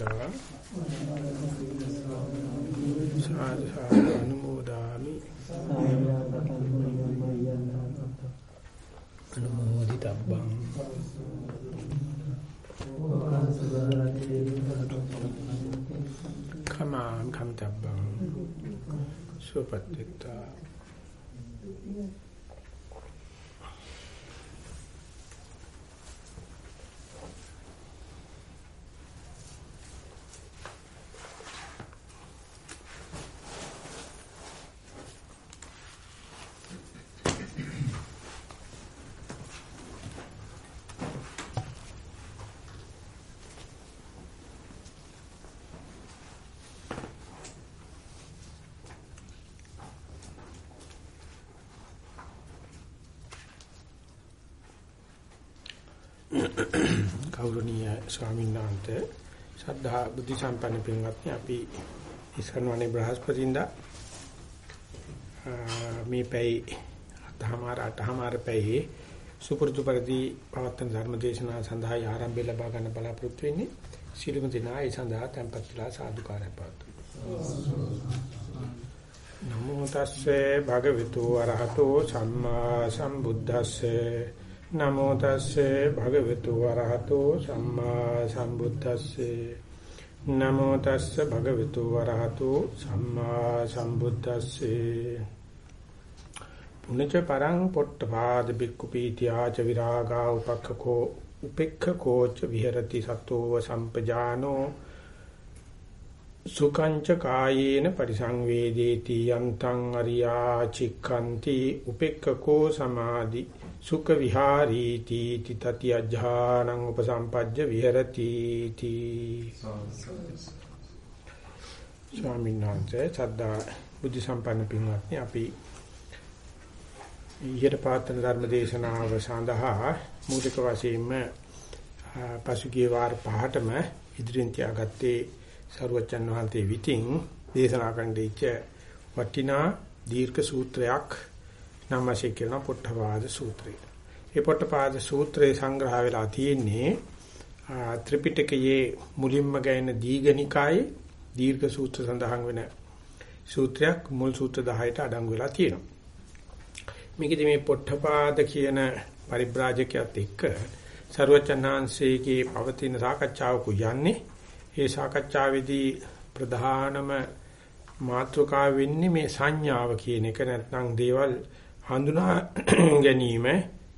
පුඤ්ඤන්තං සාදු සාදු අනුමෝදාමි අනුමෝදිතබ්බං කමාම් කම්තබ්බං සුපත්තිතා ගෞරවනීය ස්වාමීන් වහන්සේ ශ්‍රද්ධා බුද්ධ සම්පන්න පින්වත්නි අපි ඉස්කන්වනේ බ්‍රහස්පතින්දා මේ පැයි අතහමාර අටහමාර පැයි සුපුරුදු පරිදි පවත්තන ධර්ම දේශනාව සඳහා ආරම්භය ලබා ගන්න බලාපොරොත්තු වෙන්නේ. සිළුම දිනා ඒ සඳහා tempත් වෙලා සාදුකාරය පවතුන නමෝ තස්සේ භගවතු වරහතෝ සම්මා සම්බුද්දස්සේ නමෝ තස්සේ භගවතු වරහතෝ සම්මා සම්බුද්දස්සේ. නමෝ තස්සේ භගවතු වරහතෝ සම්මා සම්බුද්දස්සේ. පුනච පරං පොට්ටපාද බික්කු පීතිආච විරාගා උපක්ඛකෝ උපෙක්ඛකෝ ච විහෙරති සතෝ සම්පජානෝ සුකංච කායේන පරිසංවේදේති යන්තං අරියා චික්ඛන්ති උපෙක්ඛකෝ සමාධි සුඛ විහාරීති තිතති අජ්ජානං උපසම්පජ්ජ විහෙරති තී ස්වාමීන් වහන්සේ සද්දා බුද්ධ සම්පන්න පින්වත්නි අපි ඊට පාතන ධර්ම දේශනාව සඳහා මූලික වශයෙන්ම පසුගිය වාර පහටම ඉදිරියෙන් තියාගත්තේ සරුවචන් වහන්සේ විතින් දේශනා කරන්න ඉච්ච වටිනා දීර්ඝ සූත්‍රයක් නම් වශයෙන් කියන පොට්ටපාද සූත්‍රය. මේ පොට්ටපාද සූත්‍රයේ සංග්‍රහ වෙලා තියෙන්නේ ත්‍රිපිටකයේ මුලින්ම ගැයෙන දීඝනිකායේ දීර්ඝ සූත්‍ර සඳහන් වෙන සූත්‍රයක් මුල් සූත්‍ර 10ට අඩංගු වෙලා තියෙනවා. මේකෙදි මේ පොට්ටපාද කියන පරිබ්‍රාජකයාත් එක්ක ਸਰවචන්නාංශයේ පවතින සාකච්ඡාවක යන්නේ ඒ සාකච්ඡාවේදී ප්‍රධානම මාතෘකාව වෙන්නේ මේ සංඥාව කියන එක නැත්නම් දේවල් හඳුනා ගැනීම,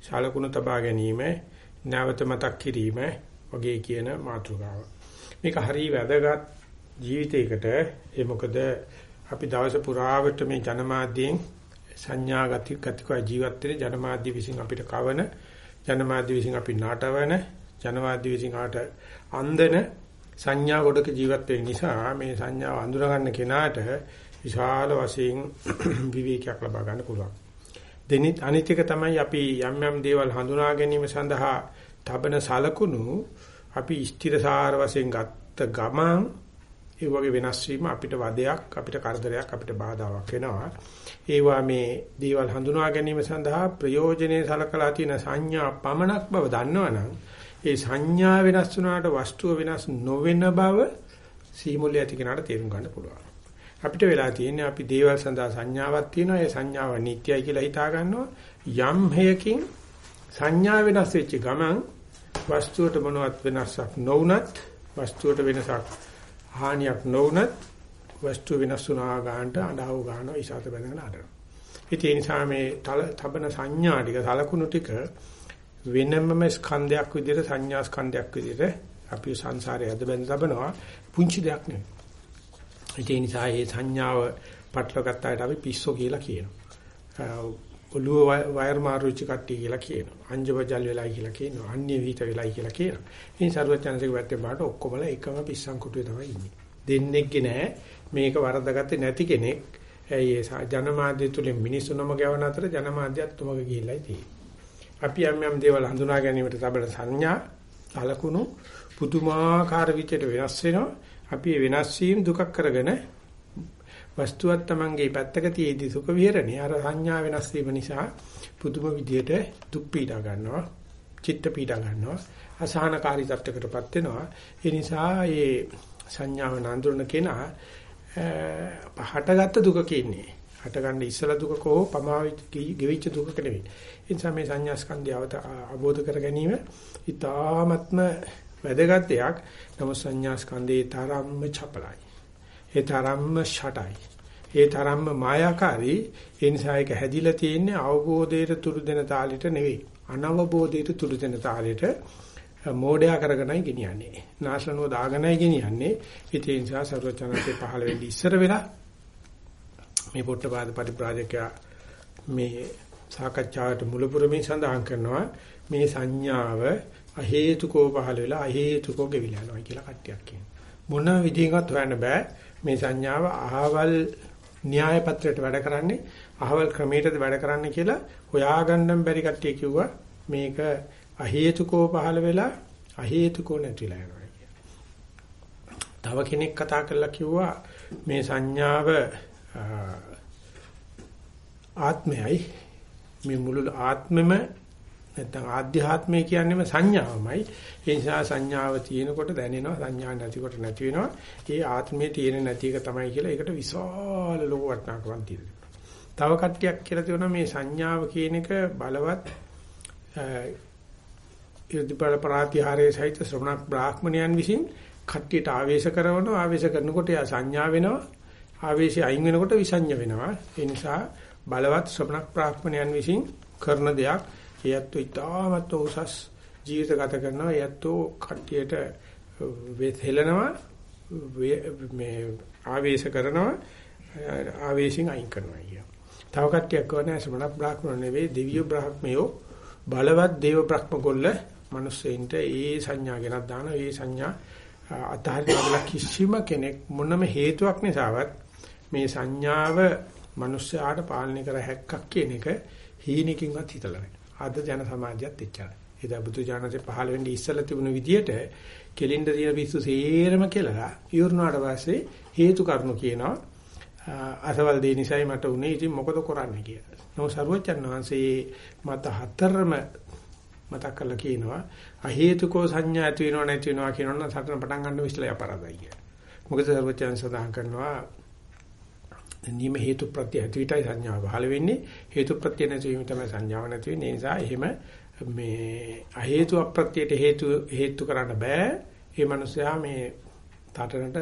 ශාලකුණ තබා ගැනීම, නැවත මතක් කිරීම වගේ කියන මාතෘකාව. මේක හරිය වැදගත් ජීවිතයකට ඒ මොකද අපි දවස පුරාවට මේ ජනමාධ්‍යයෙන් සංඥාගත ගතික ජීවත් වෙන ජනමාධ්‍ය විසින් අපිට කවන ජනමාධ්‍ය විසින් අපි නාටවන ජනමාධ්‍ය විසින් ආට අන්දන සංඥා ගොඩක ජීවත් වෙන නිසා මේ සංඥාව අඳුර ගන්න කෙනාට විශාල වශයෙන් විවේකයක් ලබා ගන්න පුළුවන්. දෙනිත් අනිත් එක තමයි අපි යම් යම් දේවල් හඳුනා ගැනීම සඳහා තබන සලකුණු අපි ස්ථිරසාර වශයෙන් ගත්ත ගමන් ඒ වගේ වෙනස් වීම අපිට වදයක් අපිට කරදරයක් අපිට බාධාවක් වෙනවා. ඒවා මේ දේවල් හඳුනා ගැනීම සඳහා ප්‍රයෝජනේ සලකලා තියෙන සංඥා පමණක් බව දන්නවනම් ඒ සංඥා වෙනස් වුණාට වස්තුව වෙනස් නොවන බව සීමුල්‍ය ඇති කෙනාට තේරුම් ගන්න පුළුවන්. අපිට වෙලා තියෙන්නේ අපි දේවල් සඳහා සංඥාවක් තියෙනවා ඒ සංඥාව නිට්ටයයි කියලා හිතා ගන්නවා යම් හේයකින් සංඥා වෙනස් වෙච්ච ගමන් වස්තුවට මොනවත් වෙනසක් නොවුනත් වස්තුවට වෙනසක් හානියක් නොවුනත් වස්තු වෙනස් වුණා ගන්නට අඬව ගන්නවා ඉසాత බඳගෙන අඬනවා. ඉතින් ඒ නිසා මේ තබන සංඥා ටික සලකුණු ටික වෙනමම ස්කන්ධයක් විදිහට සංඥා ස්කන්ධයක් විදිහට අපි සංසාරයේ අද බඳ තබනවා පුංචි දෙයක් නෙවෙයි. ඒ නිසා මේ සංඥාව පටල ගත්තාට අපි පිස්සෝ කියලා කියනවා. ඔළුව වයර් මාරුච්ච කට්ටිය කියලා කියනවා. අංජබජල් වෙලයි කියලා කියනවා. අන්‍ය විහිිත වෙලයි කියලා කියනවා. ඉතින් සර්වඥාන්සේ වැත්තේ බාට ඔක්කොමලා එකම පිස්සන් කුටුවේ තමයි ඉන්නේ. දෙන්නේක්ගේ නෑ මේක වරදගත්තේ නැති කෙනෙක්. ඒ ජනමාධ්‍ය තුලින් මිනිස්සුනම ගවන අතර ජනමාධ්‍යත් තුමක ගිහිල්ලායි තියෙන්නේ. අපි යම් යම් දේවල් හඳුනා ගැනීමට තබන සංඥා කලකුණු පුදුමාකාර විදිහට වෙනස් වෙනවා. අපි වෙනස් වීම දුකක් කරගෙන වස්තුවක් Tamange පැත්තක තියේදී සුඛ විහරණේ අර සංඥා වෙනස් වීම නිසා පුදුම විදියට දුක් පීඩා ගන්නවා චිත්ත පීඩා ගන්නවා අසහනකාරී තත්ත්වයකටපත් වෙනවා ඒ නිසා මේ සංඥාව නඳුරන කෙනා පහටගත්ත දුකක ඉන්නේ. හටගන්න ඉස්සලා දුකක හෝ පමාවිච්ච ගෙවිච්ච දුකක නෙවෙයි. ඒ නිසා මේ සංඥා ස්කන්ධය අවබෝධ කර ගැනීම ඉතාමත්ම වැදගත් දෙයක්. නමුත් සංඥා ස්කන්ධේ තරම්ම චපලයි. ඒ තරම්ම ෂටයි. ඒ තරම්ම මායාකාරී. ඒ නිසා ඒක හැදිලා තියෙන්නේ අවබෝධයට තුරු දෙන තාලෙට නෙවෙයි. අනවබෝධයට තුරු දෙන තාලෙට මෝඩයා කරගෙනයි ගෙනියන්නේ. නාශලනුව දාගෙනයි ගෙනියන්නේ. ඒ නිසා සර්වචනන්සේ පහළ වෙන්නේ ඉස්සර වෙලා මේ පොට්ටපාද පරිබ්‍රාජකයා මේ සාකච්ඡාවට මුලපුරමින් සඳහන් කරනවා මේ සංඥාව අහේතුකෝ පහළ වෙලා අහේතුකෝ ගෙවිලා යනවා කියලා කට්ටියක් කියනවා. මොන විදිහකට හොයන්න බෑ මේ සංඥාව අහවල් න්‍යාය පත්‍රයට වැඩ කරන්නේ අහවල් ක්‍රමයටද වැඩ කරන්නේ කියලා හොයාගන්න බැරි කට්ටිය කිව්වා මේක අහේතුකෝ පහළ වෙලා අහේතුකෝ නැතිලා යනවා කියලා. තව කෙනෙක් කතා කරලා කිව්වා මේ සංඥාව ආත්මයයි මේ මුළු ආත්මෙම නැත්නම් ආධ්‍යාත්මය කියන්නේම සංඥාවමයි. ඒ නිසා සංඥාව තියෙනකොට දැනෙනවා සංඥා නැතිකොට නැති වෙනවා. ඒ ආත්මයේ තියෙන නැති එක තමයි කියලා ඒකට විශාල ලෝක වටනකමක් තියෙනවා. තව කට්ටියක් කියලා තියෙනවා මේ සංඥාව කියන එක බලවත් ඉර්ධිපල ප්‍රාතිහාරයේ සහිත ශ්‍රමණක් බ්‍රාහ්මණයන් විසින් කට්ටියට ආවේශ කරනවා ආවේශ කරනකොට යා සංඥා වෙනවා ආවේශය අයින් වෙනකොට විසඤ්ඤ වෙනවා. ඒ නිසා බලවත් ශ්‍රමණක් ප්‍රාඥයන් විසින් කරන දෙයක් එයත් ඉතාමත් උසස් ජීවිත ගත කරනවා. එයත් කට්ටියට හෙලනවා මේ ආවේශ කරනවා ආවේශින් අයින් කරනවා කිය. තව කට්ටියක් කවනේ ශ්‍රමණක් බ්‍රාහ්මණ නෙවෙයි දෙවියෝ බ්‍රාහ්මයෝ බලවත් දේව බ්‍රහ්ම ගොල්ල මිනිස්සෙන්ට ඒ සංඥා ගෙනත් දාන ඒ සංඥා අතහරින කිසිම කෙනෙක් මොනම හේතුවක් නිසාවත් මේ සංඥාව මිනිස්යාට පාලනය කර හැක්කක් කියන එක හීනකින්වත් හිතලා නැහැ. අද ජන සමාජයත් එච්චරයි. ඒ බුදු ජානසේ පහළ වෙන්නේ ඉස්සලා තිබුණ විදියට කෙලින්ද තියෙන පිස්සු සේරම කියලා ඉවරනාට පස්සේ හේතු කරුණු කියනවා. අසවල් දේ නිසායි මට උනේ ඉතින් මොකද කරන්නේ කියලා. නෝ සර්වචන් වහන්සේ මත හතරම මතක් කරලා කියනවා අහේතුකෝ සංඥා ඇති වෙනව නැති වෙනවා කියනවනම් සටන පටන් ගන්න විශ්ලය අපරාධයි කියලා. මොකද සර්වචන් සඳහන් කරනවා නියම හේතු ප්‍රත්‍ය ඇතිවිතයි සංඥාව පහළ වෙන්නේ. හේතු ප්‍රත්‍ය නැති වීම තමයි සංඥාව නැති වෙන්නේ. ඒ නිසා එහෙම මේ අ හේතු අප්‍රත්‍යයට හේතු හේතු කරන්න බෑ. ඒ මනුස්සයා මේ තාටනට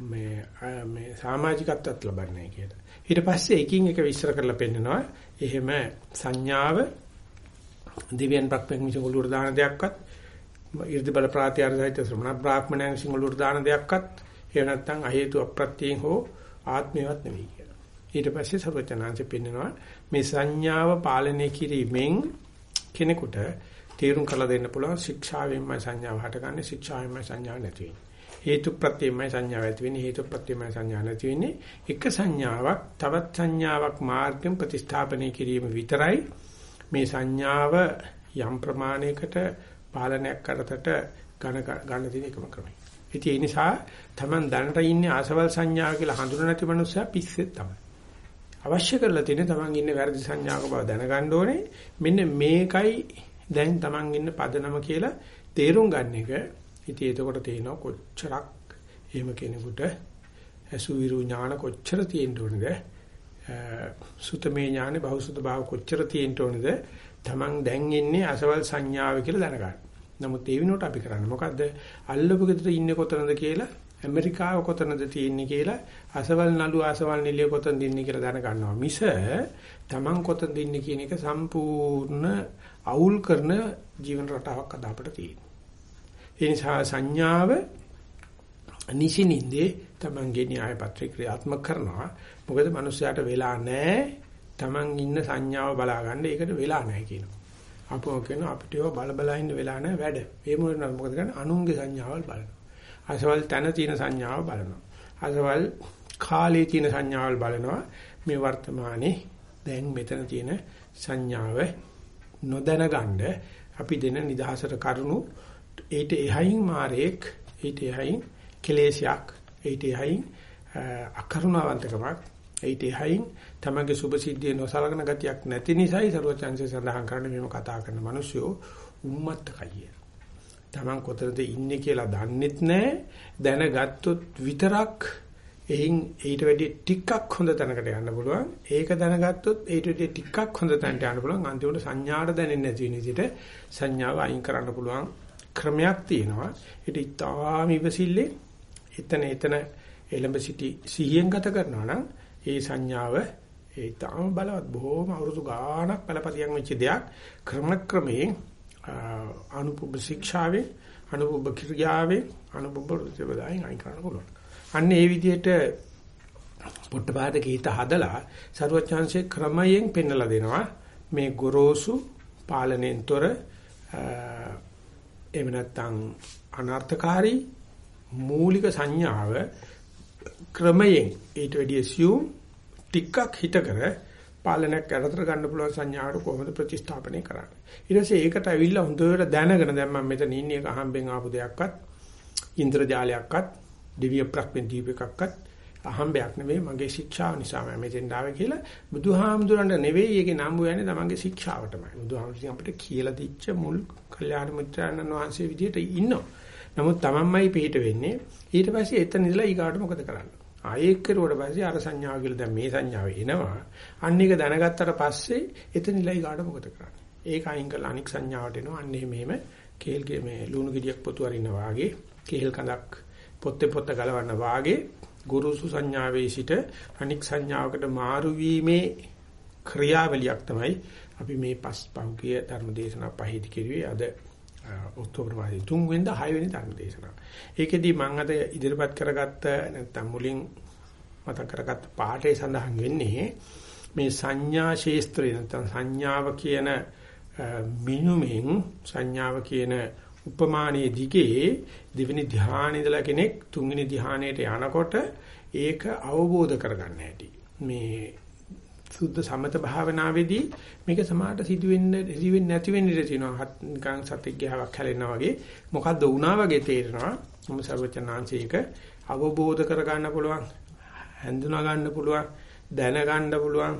මේ මේ සමාජිකත්වයක් ලබන්නේ කියලා. ඊට පස්සේ එකින් එක විස්තර කරලා පෙන්නනවා. එහෙම සංඥාව දිව්‍යන් බ්‍රහ්මයන් විසින් ඔලුවට දාන දෙයක්වත් 이르දි බල ප්‍රාත්‍යාරසහිත ශ්‍රමණ බ්‍රාහ්මණයන් විසින් ඔලුවට දාන දෙයක්වත් එහෙම නැත්නම් අ හේතු අප්‍රත්‍යයෙන් හෝ ආත්මයවත් නෙවෙයි කියලා. ඊට පස්සේ සර්වචනාංශ පෙන්නනවා මේ සංඥාව පාලනය කිරීමෙන් කෙනෙකුට තීරුම් කළ දෙන්න පුළුවන් ශික්ෂාවෙන්මයි සංඥාව හටගන්නේ ශික්ෂාවෙන්මයි සංඥාව නැති වෙන්නේ. හේතු ප්‍රත්‍යයමයි සංඥාව ඇති වෙන්නේ හේතු ප්‍රත්‍යයමයි සංඥා නැති වෙන්නේ. එක සංඥාවක් තවත් සංඥාවක් මාර්ගයෙන් ප්‍රතිස්ථාපනය කිරීම විතරයි මේ සංඥාව යම් ප්‍රමාණයකට පාලනයක් කරතට ගණ ගන්න තියෙන එකම ක්‍රමය. ඉතින් ඒ නිසා Taman දැනට ඉන්නේ ආසවල් සංඥාව කියලා හඳුන නැති මනුස්සයා පිස්සෙත් තමයි. අවශ්‍ය කරලා තියෙන්නේ Taman ඉන්නේ වැරදි සංඥාවක බව දැනගන්න ඕනේ. මෙන්න මේකයි දැන් Taman ඉන්න පදනම කියලා තේරුම් ගන්න එක. ඉතින් එතකොට තේනවා කොච්චරක් එහෙම කෙනෙකුට අසුවිරු ඥාන කොච්චර තියෙන්න ඕනද? සුතමේ ඥානේ බහුසුත භාව කොච්චර තියෙන්න ඕනද? Taman දැන් ඉන්නේ අසවල් සංඥාව කියලා දැනගන්න. නමුත් ඒ විනෝට අපි කරන්නේ මොකද්ද? අල්ලපු ගෙදර ඉන්නේ කොතනද කියලා ඇමරිකාව කොතනද තියෙන්නේ කියලා අසවල් නළු අසවල් නිලිය කොතනද ඉන්නේ කියලා දැන ගන්නවා. මිස Taman කොතනද ඉන්නේ කියන එක සම්පූර්ණ අවුල් කරන ජීවන රටාවක් අද අපිට තියෙනවා. ඒ නිසා සංඥාව නිසිනින්දේ Tamanගේ න්‍යාය පත්‍රය ක්‍රියාත්මක කරනවා. මොකද මිනිස්යාට වෙලා නැහැ. Taman ඉන්න සංඥාව බලා ගන්න ඒකට වෙලා නැහැ කියනවා. අපෝ කියන අපිට ඒවා බල බල ඉන්න වෙලා නැහැ වැඩ. ඒ මොකද මොකද කරන්නේ? අනුන්ගේ සංඥාවල් බලනවා. අසවල් තන තියෙන සංඥාව බලනවා. අසවල් කාලේ තියෙන සංඥාවල් බලනවා. මේ වර්තමානයේ දැන් මෙතන තියෙන සංඥාව නොදැන ගන්න අපි දෙන නිදහසට කරුණු ඊට එහයින් මාරේක් ඊට එහයින් කෙලේශයක් ඊට එහයින් අකරුණාවන්තකමක් ඊට එහයින් තමගේ සුභ සිද්ධිය නොසලකන ගතියක් නැති නිසායි ਸਰවචන්සේ සඳහන් කරන්නේ මෙහෙම කතා කරන මිනිස්සු උම්මත්තකයි. Taman කොතනද ඉන්නේ කියලා දන්නෙත් නැහැ. දැනගත්තොත් විතරක් එයින් ඊට වැඩි ටිකක් හොඳ තැනකට යන්න පුළුවන්. ඒක දැනගත්තොත් ඊට වැඩි ටිකක් හොඳ තැනට යන්න පුළුවන්. අන්තිමට සංඥාට දැනෙන්නේ නැති වෙන විදිහට සංඥාව අයින් කරන්න පුළුවන් ක්‍රමයක් තියෙනවා. ඒක ඉතාම ඉවසිල්ලේ එතන එතන එළඹ සිටි සිහියෙන් ගත කරනවා නම් ඒ සංඥාව ඒ තාම බලවත් බොහොම අවුරුදු ගාණක් පළපතියක් වෙච්ච දෙයක් ක්‍රමක්‍රමයෙන් අනුපුබ්බ ශික්ෂාවේ අනුපුබ්බ ක්‍රියාවේ අනුපුබ්බ රුචිවදායින් අයින් කරන්න පුළුවන්. අන්න ඒ විදිහට පොට්ටපාදක හිත හදලා සරුවචාන්සේ ක්‍රමයෙන් පෙන්වලා දෙනවා මේ ගොරෝසු පාලනයෙන්තර එහෙම නැත්නම් අනර්ථකාරී මූලික සංඥාව ක්‍රමයෙන් ඊට වැඩි assume ටිකක් හිත කර පාලනයක් යටතට ගන්න පුළුවන් සංඥාවට කොහොමද ප්‍රතිස්ථාපනය කරන්නේ. ඊට පස්සේ ඒකට ඇවිල්ලා හොඳට දැනගෙන දැන් මම මෙතන ඉන්නේ එක අහම්බෙන් ආපු දෙයක්වත් ඉන්ද්‍රජාලයක්වත් දිව්‍ය ප්‍රඥා දීපකක්වත් අහම්බයක් නෙවෙයි මගේ ශික්ෂාව නිසා මම මෙතෙන් ආවේ කියලා බුදුහාමුදුරන්ට නෙවෙයි ඒකේ නම්බු යන්නේ තමන්ගේ ශික්ෂාවටමයි. බුදුහාමුදුරන් අපිට කියලා දීච්ච මුල් කල්යාණ මිත්‍රාණන් වහන්සේ විදිහට ඉන්නවා. නමුත් තමන්මයි පිට වෙන්නේ. ඊට පස්සේ එතන ඉඳලා ඊගාට මොකද කරන්නේ? ආයෙත් කරුවට පස්සේ අර සංඥාව කියලා දැන් මේ සංඥාව එනවා. අන්න එක දැනගත්තට පස්සේ එතන ඉලයි ගාඩ මොකද කරන්නේ? ඒක අයින් කරලා අනික් සංඥාවට එනවා. අන්න එහෙම කේල් මේ ලුණු ගෙඩියක් පොතු අරින්න වාගේ කේල් කඳක් පොත්තේ පොත්ත ගලවන්න වාගේ ගුරුසු සංඥාවේ සිට අනික් සංඥාවකට මාරු වීමේ ක්‍රියාවලියක් තමයි අපි මේ පස් පහුගිය ධර්ම දේශනා පහේදී කෙරුවේ අද ඔක්තෝබර් මාසයේ 3 වෙනිදා 6 වෙනි ධර්ම දේශනාව. ඒකෙදි මම අද ඉදිරිපත් කරගත්ත නැත්නම් මුලින් මතක් කරගත්ත පාඩේ සඳහන් වෙන්නේ මේ සංඥා ශේස්ත්‍රය නැත්නම් සංඥාව කියන මිනුමෙන් සංඥාව කියන උපමානයේ දිගේ දෙවෙනි ධ්‍යානෙ ඉඳලා කෙනෙක් තුන්වෙනි ධ්‍යානයට යනකොට ඒක අවබෝධ කරගන්න හැටි. මේ සුද්ධ සමත භාවනාවේදී මේක සමාහට සිදුවෙන්න සිදුවෙන්නේ නැති වෙන්න ඉඩ තියෙනවා. නිකන් සතෙක් ගහවක් හැලෙනා වගේ මොකද්ද වුණා වගේ තේරෙනවා. මොම සර්වචනාංශයක අවබෝධ කරගන්න පුළුවන්, හඳුනා ගන්න පුළුවන්, දැන ගන්න පුළුවන්,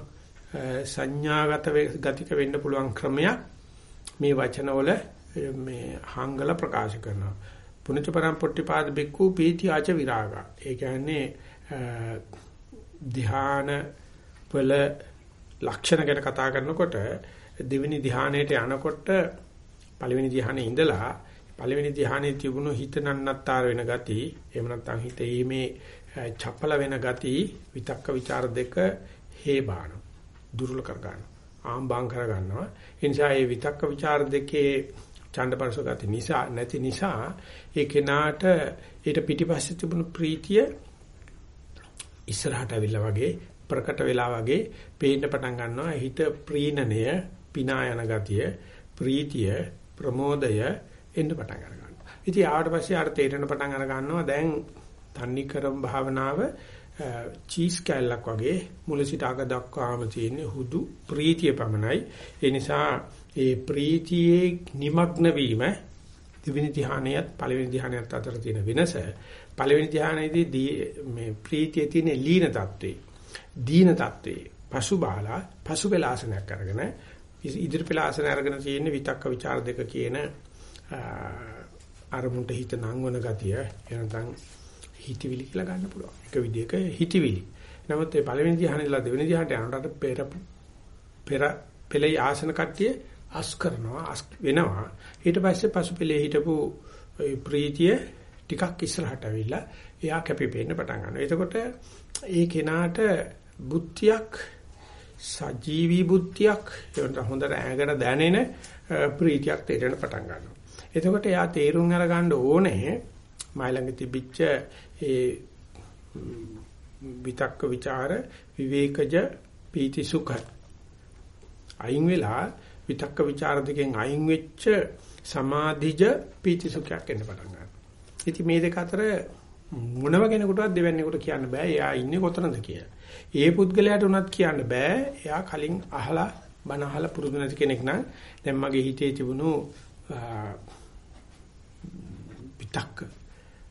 සංඥාගත ගතික වෙන්න පුළුවන් ක්‍රමයක් මේ වචනවල මේ හංගල ප්‍රකාශ කරනවා. පුනිත පරම්පොට්ටිපාද බික්කු පීති ආච විරාගා. ඒ කියන්නේ ධ්‍යාන වල ලක්ෂණ ගැන කතා කරනකොට දෙවෙනි ධානයට යනකොට පළවෙනි ධානයේ ඉඳලා පළවෙනි ධානයේ තිබුණු හිත නන්නත්තර වෙන ගති එහෙම නැත්නම් හිතීමේ චපල වෙන ගති විතක්ක ਵਿਚාර දෙක හේබාන දුර්වල කර ගන්නවා ආම්බාම් කර ගන්නවා. ඒ නිසා මේ විතක්ක ਵਿਚාර දෙකේ ඡන්දපරස ගති නිසා නැති නිසා ඒ කෙනාට ඊට පිටිපස්සේ තිබුණු ප්‍රීතිය ඉස්සරහට අවිල්ලා වගේ ප්‍රකට වෙලා වගේ පේන්න පටන් ගන්නවා හිත ප්‍රීණණය පිනා යන ගතිය ප්‍රීතිය ප්‍රමෝදය එන්න පටන් ගන්නවා. ඉතින් ආවට පස්සේ ආර තේරෙන පටන් අර ගන්නවා දැන් තන්නි කරම් භාවනාව චීස් කැල්ලක් වගේ මුල සිට අග දක්වාම තියෙන හුදු ප්‍රීතිය පමණයි. ඒ නිසා ඒ ප්‍රීතියේ নিমগ্ন වීම දෙවෙනි ධ්‍යානයත් පළවෙනි ධ්‍යානයත් අතර තියෙන වෙනස පළවෙනි ධ්‍යානයේදී මේ ප්‍රීතියේ තියෙන ලීන තත්වේ දීන තත්වේ පසු බාලා පසු පෙලාසනයක් අරගෙන ඉදිරි පෙලාසන අරගෙන තියෙන විතක්ක ਵਿਚාර දෙක කියන අරමුණට හිත නංවන ගතිය එනතන් හිතවිලි කියලා ගන්න පුළුවන්. එක විදිහක හිතවිලි. නමුත් මේ පළවෙනි ධ්‍යානෙලා දෙවෙනි ධ්‍යානට යනකොට පෙර පෙර පෙළේ ආසන කට්ටිය අස් කරනවා අස් වෙනවා. ඊට පස්සේ පසු පෙළේ හිටපු ප්‍රීතිය ටිකක් ඉස්සරහට අවිලා එයා කැපිපෙන්න පටන් ගන්නවා. එතකොට ඒ කෙනාට බුද්ධියක් සජීවී බුද්ධියක් ඒකට හොඳට ඇඟට දැනෙන ප්‍රීතියක් තේරෙන පටන් ගන්නවා. එතකොට එයා තේරුම් අරගන්න ඕනේ මයි ළඟ තිබිච්ච ඒ විතක්ක ਵਿਚාර විවේකජ පීති සුඛ අයින් වෙලා විතක්ක ਵਿਚාර දෙකෙන් අයින් වෙච්ච සමාධිජ පීති සුඛයක් එන්න පටන් ගන්නවා. ඉතින් මේ දෙක අතර මොනම කෙනෙකුටවත් දෙවන්නේ කොට කියන්න බෑ. එයා ඉන්නේ කොතනද කියලා. ඒ පුද්ගලයාට උනත් කියන්න බෑ. එයා කලින් අහලා බණ අහලා පුරුදු නැති කෙනෙක් නම් දැන් මගේ හිතේ තිබුණු පිටක්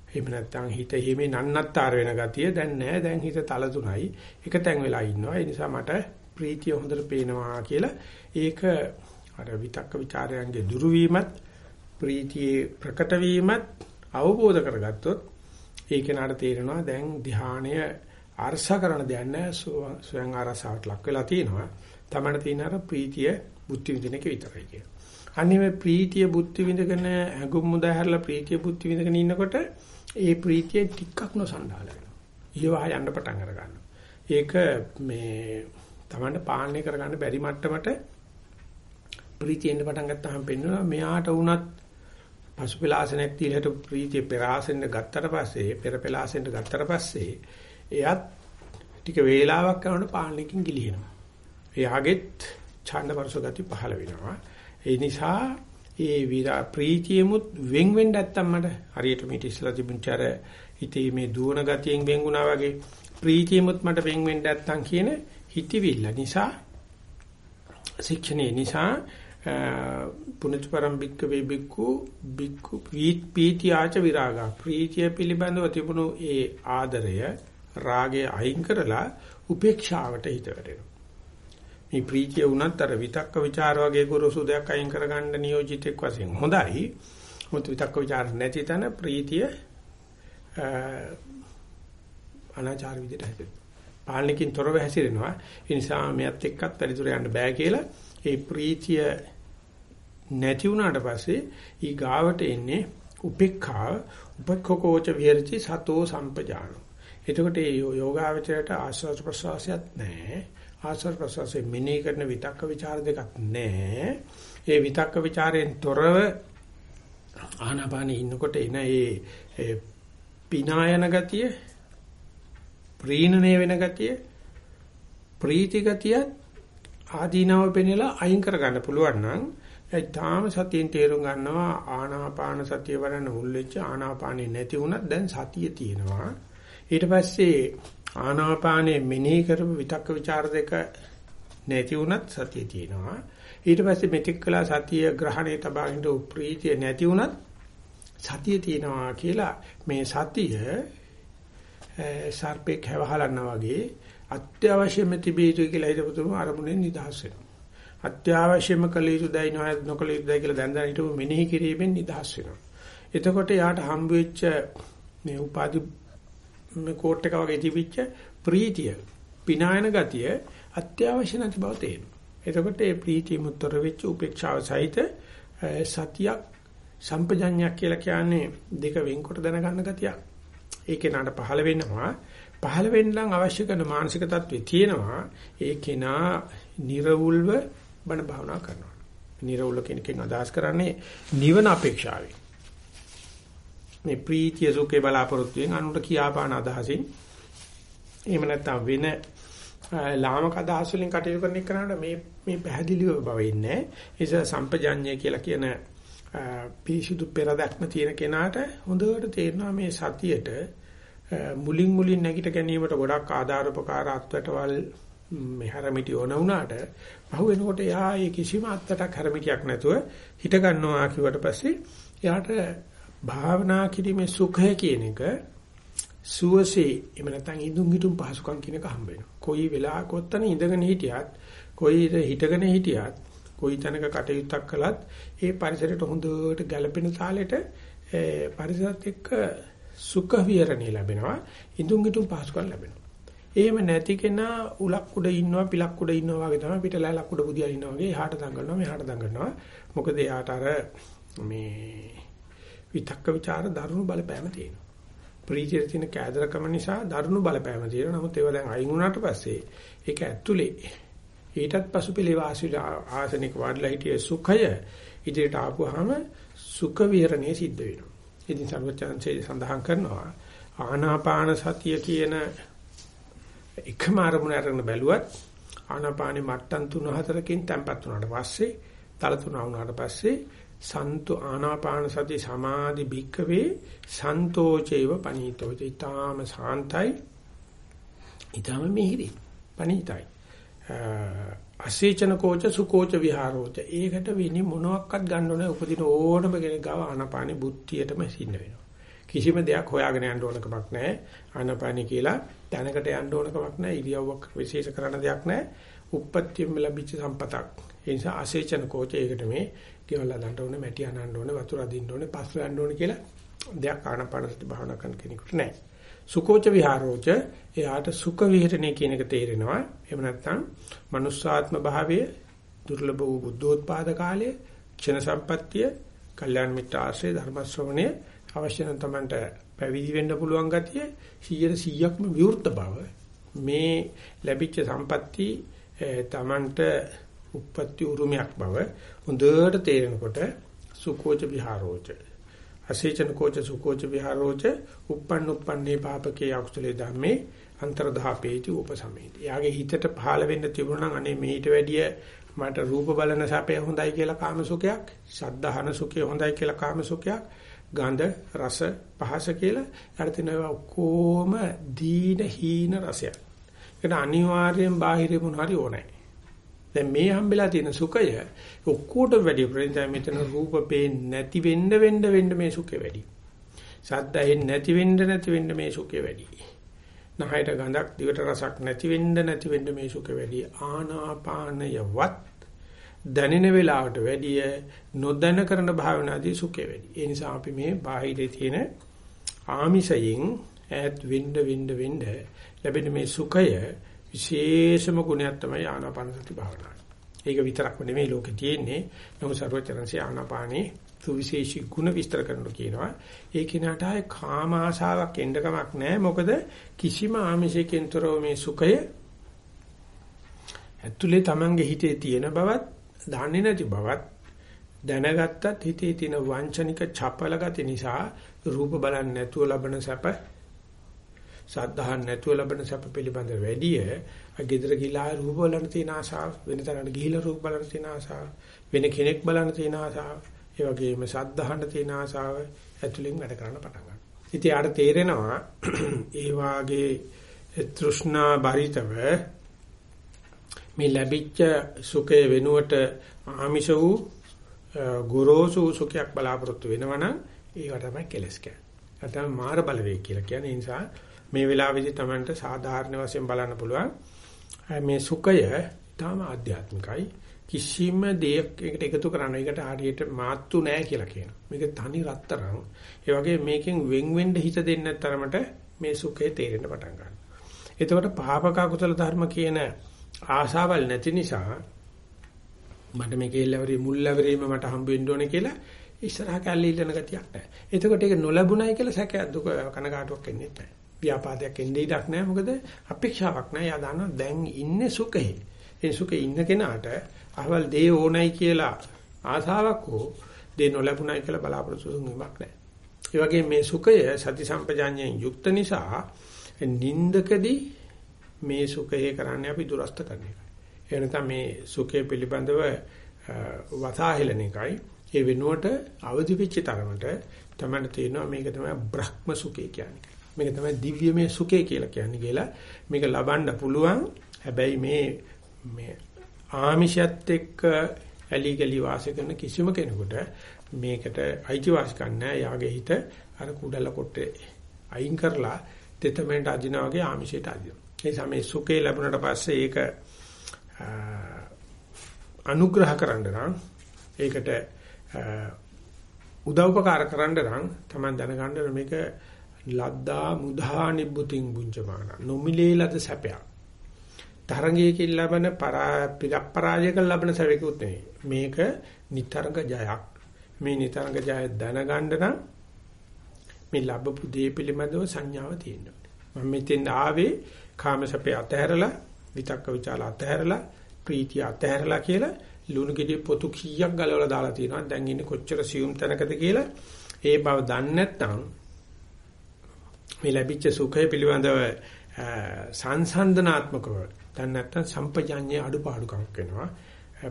එහෙම නැත්නම් හිත හිමේ නන්නත්තර වෙන ගතිය දැන් නෑ. දැන් හිත තල තුනයි එක තැන් වෙලා ඉන්නවා. ඒ නිසා මට ප්‍රීතිය හොඳට පේනවා කියලා ඒක අර විතක්ක ਵਿਚාරයන්ගේ දුරු වීමත් ප්‍රීතියේ ප්‍රකට වීමත් අවබෝධ කරගත්තොත් ඒ කෙනාට තේරෙනවා දැන් ධානය අරසා කරන දෙයක් නැහැ ස්වයං ආරසාවට ලක් වෙලා තියෙනවා. තමන්න තියෙන අර ප්‍රීතිය බුද්ධ විදිනක විතරයි කියන. අනිත් මේ ප්‍රීතිය බුද්ධ විඳගෙන ඇඟුම් මුදා හැරලා ප්‍රීතිය බුද්ධ විඳගෙන ඉන්නකොට ඒ ප්‍රීතිය ටිකක් නොසන්ඩාල වෙනවා. ඊවහ යන්න පටන් අර ගන්නවා. ඒක මේ තමන්න පාලනය කරගන්න බැරි මට්ටමට ප්‍රීතියෙන් පටන් ගත්තාම පෙන්වනවා මෙයාට වුණත් පසුපලාසනයක් තියලට ප්‍රීතිය පෙරාසෙන්න ගත්තට පස්සේ පෙරපලාසෙන්න ගත්තට පස්සේ එයත් ටික වේලාවක් යනකොට පාලනකින් ගිලිනවා. එයාගෙත් ඡන්ද වර්ෂ ගති පහළ වෙනවා. ඒ නිසා ඒ විරා ප්‍රීතියමුත් වෙන් වෙන්න නැත්තම් මට හරියට මේ ඉස්සලා තිබුණච අර හිතේ මේ දුවන ගතියෙන් වෙන් වුණා වගේ ප්‍රීතියමුත් මට වෙන් වෙන්න නැත්තම් කියන හිතවිල්ල නිසා ශික්ෂණේ නිසා පුනිච්පරම් බික්ක වේ බික්කු බික්කු පීති ආච විරාගා ප්‍රීතිය පිළිබඳව තිබුණු ඒ ආදරය රාගය අයින් කරලා උපේක්ෂාවට හිත වැඩෙනවා. මේ ප්‍රීතිය වුණත් අර විතක්ක ਵਿਚාර වගේ ගොරෝසු දෙයක් අයින් කරගන්න නියෝජිතෙක් වශයෙන් හොඳයි. මොකද විතක්ක ਵਿਚාර නැති තැන ප්‍රීතිය අනාචාර විදිහට හැදෙනවා. පාලනකින් තොරව හැසිරෙනවා. ඒ නිසා මෙයත් එක්කත් පරිදුර යන්න බෑ කියලා ඒ ප්‍රීතිය නැති වුණාට පස්සේ ඊ ගාවට එන්නේ උපේක්ඛා උපක්ඛෝච විහෙරති සතෝ සම්පජානෝ එතකොට මේ යෝගාවචරයට ආශ්‍රව ප්‍රසවාසයක් නැහැ. ආශ්‍රව ප්‍රසවාසයේ මෙනෙහි කරන විතක්ක ਵਿਚාර දෙකක් නැහැ. ඒ විතක්ක ਵਿਚාරයෙන් තොරව ආනාපානෙ ඉන්නකොට එන ඒ පිනායන ගතිය, ප්‍රීණණය වෙන ගතිය, ප්‍රීති ගතියත් ආදීනව පෙන්නලා අයින් කර ගන්න පුළුවන් නම් ඊටාම සතියෙන් තේරුම් ගන්නවා ආනාපාන සතිය වරන මුල් වෙච්ච ආනාපානෙ නැති වුණත් දැන් සතිය තියෙනවා ඊට පස්සේ ආනාපානෙ මෙනෙහි කරපු විතක්ක ਵਿਚාර දෙක නැති වුණත් සතිය තියෙනවා ඊට පස්සේ මෙතික් කළා සතිය ග්‍රහණය තබාගෙන ප්‍රීතිය නැති වුණත් සතිය තියෙනවා කියලා මේ සතිය සර්පෙක් හැවහලනවා වගේ අත්‍යවශ්‍යම තිබී යුතු කියලා හිතපතුම අරමුණෙන් නිදහස් වෙනවා. අත්‍යවශ්‍යම කළ යුතු දයි නොකළ යුතු දයි කියලා දැන් දැන් හිතමු මෙනෙහි කිරීමෙන් නිදහස් වෙනවා. එතකොට යාට හම්බ වෙච්ච මේ උපාදි මේ කෝට් එක වගේ තිබිච්ච ප්‍රීතිය පිනායන ගතිය අත්‍යවශ්‍ය නැති බව තේරෙනවා. එතකොට ඒ ප්‍රීතිය මුතර වෙච්ච උපේක්ෂාව සහිත සතියක් සම්පජඤ්ඤයක් කියලා කියන්නේ දෙක වෙන්කොට දැනගන්න ගතියක්. ඒකේ නාට පහළ වෙනවා. පහළ වෙන්න අවශ්‍ය කරන මානසික தત્ත්වය තියෙනවා. ඒ කෙනා නිර්වුල්ව බණ භාවනා කරනවා. නිර්වුල්ව කෙනකින් අදහස් කරන්නේ නිවන අපේක්ෂාවෙන්. මේ ප්‍රීතිය සුඛේ බලාපොරොත්තුෙන් අනුන්ට කියාපාන අදහසින් එහෙම නැත්නම් වෙන ලාමක අදහස් වලින් කටයුතු කරන එකට මේ මේ පැහැදිලිව බව ඉන්නේ. ඒ සම්පජාඤ්ඤය කියලා කියන පිරිසුදු පෙරදක්ම තියෙන කෙනාට හොඳට තේරෙනවා මේ සතියට මුලින් මුලින් නැගිට ගැනීමට ගොඩක් ආධාර උපකාර අත්වටවල් මේ හැරමිටි ඕන වුණාට පහු වෙනකොට එයා ඒ කිසිම අත්තටක් හැරමිටියක් නැතුව හිට ගන්නවා කිව්වට පස්සේ එයාට භාවනා කිරීමේ සුඛය කියන එක සුවසේ එහෙම නැත්නම් ඉදුම් හිටුම් පහසුකම් කියන එක හම්බ වෙනවා. කොයි වෙලාවක ඔත්තන ඉඳගෙන හිටියත්, කොයි හිටගෙන හිටියත්, කොයි තැනක කටයුත්තක් කළත් ඒ පරිසරයට හොඳට ගැළපෙන තාලෙට පරිසරත් එක්ක සුඛ විහරණය ලැබෙනවා. ඉදුම් හිටුම් පහසුකම් ලැබෙනවා. එහෙම නැති කෙනා උලක් උඩ ඉන්නවා පිලක් උඩ ඉන්නවා වගේ තමයි පිටලැලක් උඩ බුදියා ඉන්නවා වගේ එහාට දඟලනවා මෙහාට දඟලනවා. මොකද එයාට අර මේ විතක්ක ਵਿਚාර දරුණු බලපෑම තියෙනවා. ප්‍රීතියේ තියෙන කෑදරකම නිසා දරුණු බලපෑම තියෙනවා. නමුත් ඒවා දැන් අයින් වුණාට පස්සේ ඒක ඇතුලේ ඊටත් පසුපිලේ වාසිල ආසනික වාඩිලා හිටියේ සුඛය ඉදිරියට ආපුවාම සුඛ විහරණය සිද්ධ වෙනවා. ඉතින් සර්වචන්සේ සඳහන් කරනවා ආනාපාන සතිය කියන එකම අරමුණ අරගෙන බැලුවත් ආනාපානේ මට්ටම් 3-4කින් තැම්පත් වුණාට පස්සේ තල තුන වුණාට පස්සේ සන්තු ආනාපාන සති සමාධි භික්කවේ සන්තෝචේව පනීතෝච ඊටාම සාන්තයි. ඊටාම මිහිරි පනීතයි. අසීචන කෝච සුකෝච විහාරෝච. ඒකට වෙන්නේ මොනවත් ගන්න ඕනේ උපදින ඕනම කෙනෙක් ගාව ආනාපානෙ බුද්ධියටම සින්න වෙනවා. කිසිම දෙයක් හොයාගෙන යන්න ඕන කමක් නැහැ. ආනාපානෙ කියලා තැනකට යන්න ඕන කමක් නැහැ. ඉරියව්වක් විශේෂ කරන දෙයක් නැහැ. උප්පත්තියෙන් ලැබිච්ච සම්පතක්. ඒ නිසා අසේචන කෝච ඒකට මේ ගෙවල් හදන්න ඕනේ, මැටි අනන්න ඕනේ, වතුර අදින්න ඕනේ, පස් හොයන්න ඕනේ කියලා දෙයක් ආනපාන සති භාවනා කරන කෙනෙකුට නැහැ. සුකෝච විහාරෝච එයාට සුඛ විහරණය කියන එක තේරෙනවා. එහෙම නැත්නම් manussාත්ම භාවය දුර්ලභ වූ බුද්ධෝත්පාද කාලයේ ක්ෂණ සම්පත්තිය, කල්යාණ මිත්‍ර ආශ්‍රය ධර්ම ශ්‍රවණය අවශ්‍ය නම් තමන්ට පැවිදි වෙන්න පුළුවන් ගතිය 100%ක්ම විවෘත බව මේ ලැබිච්ච සම්පatti eh, තමන්ට උප්පත්ති උරුමයක් බව හොඳට තේරෙනකොට සුකෝච විහාරෝච අසේචන කෝච සුකෝච විහාරෝච uppන්න uppන්නේ පාපකේ අකුසලේ ධම්මේ අන්තරධාපේති උපසමේති. යාගේ හිතට පහළ වෙන්න තිබුණා නම් අනේ මේට වැඩිය මට රූප බලන සැපේ හොඳයි කියලා කාමසුඛයක්, ශබ්දහන සුඛය හොඳයි කියලා කාමසුඛයක්, ගන්ධ රස පහස කියලා අර්ථින ඒවා ඔක්කොම දීන හීන රසයක්. ඒක අනිවාර්යෙන් බාහිර මොන හරි ඕනේ. දැන් මේ හම්බෙලා තියෙන සුඛය ඔක්කොටම වැඩි ප්‍රේතය මෙතන රූප පේන්නේ නැති වෙන්න වෙන්න වෙන්න මේ සුඛය වැඩි. ශබ්ද ඇහෙන්නේ නැති වෙන්න නැති වෙන්න මේ සුඛය වැඩි. නහයට ගඳක් දිවට රසක් නැති වෙන්න නැති වෙන්න මේ සුඛය වැඩි. ආනාපානයවත් දැනෙන වෙලාවට වැඩිය නොදැන කරන භාවනාදී සුඛය වැඩි. ඒ නිසා අපි මේ බාහිරේ තියෙන ආමිෂයෙන් ඈත් වෙන්න වෙන්න වෙන්න ලැබෙන මේ සුඛය විශේෂම ගුණයක් තමයි ආනාපාන සති භාවනාව. ඒක විතරක්ම නෙමෙයි ලෝකේ තියෙන්නේ. නමුත් සර්වචරන්සේ ආනාපානේ සුවිශේෂී ගුණ විස්තර කරනවා කියනවා. ඒ කිනාට ආයේ කාම ආශාවක් එන්නකමක් නැහැ. මොකද කිසිම ආමිෂයකින් තොරව මේ සුඛය ඇතුලේ Tamange හිතේ තියෙන බවත් දන්නේ නැති බවත් දැනගත්තත් හිතේ තියෙන වංචනික චපල ගති නිසා රූප බලන්නේ නැතුව ලබන සැප සද්ධාහන් නැතුව ලබන සැප පිළිබඳ වැඩිය අගෙදර ගිලා රූප බලන තියෙන ආසාව වෙන තැනකට ගිහිලා රූප බලන තියෙන ආසාව වෙන කෙනෙක් බලන තියෙන ආසාව ඒ වගේම සද්ධාහන් තියෙන ආසාව ඇතුලෙන් වැඩ කරන්න පටන් ගන්නවා ඉතින් ආට තේරෙනවා ඒ වාගේ තෘෂ්ණා බරිතව මේ ලැබිච්ච සුඛය වෙනුවට ආමිෂ වූ ගොරෝසු සුඛයක් බලාපොරොත්තු වෙනවනම් ඒකට තමයි කෙලස් කියන්නේ. නැත්නම් මාර බලවේග කියලා කියන්නේ. ඒ නිසා මේ වෙලාවේදී Tamanට සාධාරණ වශයෙන් බලන්න පුළුවන් මේ සුඛය තාම ආධ්‍යාත්මිකයි. කිසිම දෙයක් එකට එකතු කරන්න ඒකට හරියට මාත්තු නැහැ කියලා කියනවා. මේක තනි රත්තරන්. ඒ වගේ මේකෙන් වෙන් වෙන්න හිත දෙන්න තරමට මේ සුඛය තේරෙන්න පටන් ගන්නවා. එතකොට පාපක කුසල ධර්ම කියන ආශාවල් නැති නිසා මට මේ කෙල්ලවරි මුල්ලවරිම මට හම්බ වෙන්න ඕනේ කියලා ඉස්සරහ කැල්ලේ ඉල්ලන ගතියක් නැහැ. එතකොට ඒක නොලැබුණයි කියලා සැකයක් දුක කනගාටුවක් එන්නේ නැහැ. ව්‍යාපාදයක් එන්නේ ඉඩක් නැහැ. මොකද අපේක්ෂාවක් නැහැ. යා දන්නවා දැන් ඉන්නේ සුඛේ. ඒ සුඛේ ඉන්න කෙනාට අහවල් දේ ඕනයි කියලා ආසාවක් හෝ දේ නොලැබුණයි කියලා බලාපොරොත්තු වීමක් නැහැ. ඒ වගේ මේ සුඛය සති සම්පජාඤ්ඤයෙන් යුක්ත නිසා නින්දකදී මේ සුඛය කරන්නේ අපි දුරස්ත කරන එකයි. ඒ නැත්නම් මේ සුඛය පිළිබඳව වතාහෙලන එකයි. ඒ වෙනුවට අවදි වෙච්ච තරමට තමයි තේරෙනවා මේක තමයි බ්‍රහ්ම සුඛය කියන්නේ. මේක තමයි දිව්‍යමය සුඛය කියලා කියන්නේ කියලා මේක ලබන්න පුළුවන්. හැබැයි මේ මේ ආමිෂයත් එක්ක ඇලි ගලි වාසය කරන කිසිම කෙනෙකුට මේකට අයිතිවාසිකම් නැහැ. යාගේ හිත අර කුඩල කොටේ අයින් කරලා දෙතමෙන්ට අදිනා වගේ ආමිෂයට අදිනවා. ඒ නිසා මේ සුඛේ ලැබුණට පස්සේ ඒක අනුග්‍රහ කරන්න නම් ඒකට උදව්පකාර කරන්න නම් තමයි දැනගන්න මේක ලද්දා මුධා නිබ්බුතින් බුංජමාන නොමිලේ ලද සැපයක්. තරංගයකින් ලැබෙන පරාජයක ලැබෙන සැපයකුත් නෙවෙයි. මේක නිතරංග ජයක්. මේ නිතරංග ජය දැනගන්න නම් මේ ලැබපු දේ පිළිබඳව සංඥාව තියෙනවා. මම මෙතෙන් ආවේ කාමසපේ අතහැරලා විතක්ක ਵਿਚාල අතහැරලා ප්‍රීතිය අතහැරලා කියලා ලුණු ගෙඩිය පොතු කීයක් ගලවලා දාලා තියෙනවා දැන් ඉන්නේ කොච්චර සියුම් තැනකද කියලා ඒ බව දන්නේ නැත්නම් මේ ලැබිච්ච සුඛය පිළිබඳව සංසන්දනාත්මකව දැන් නැත්නම් සම්පජාඤ්ඤයේ අඩුපාඩුකමක් වෙනවා.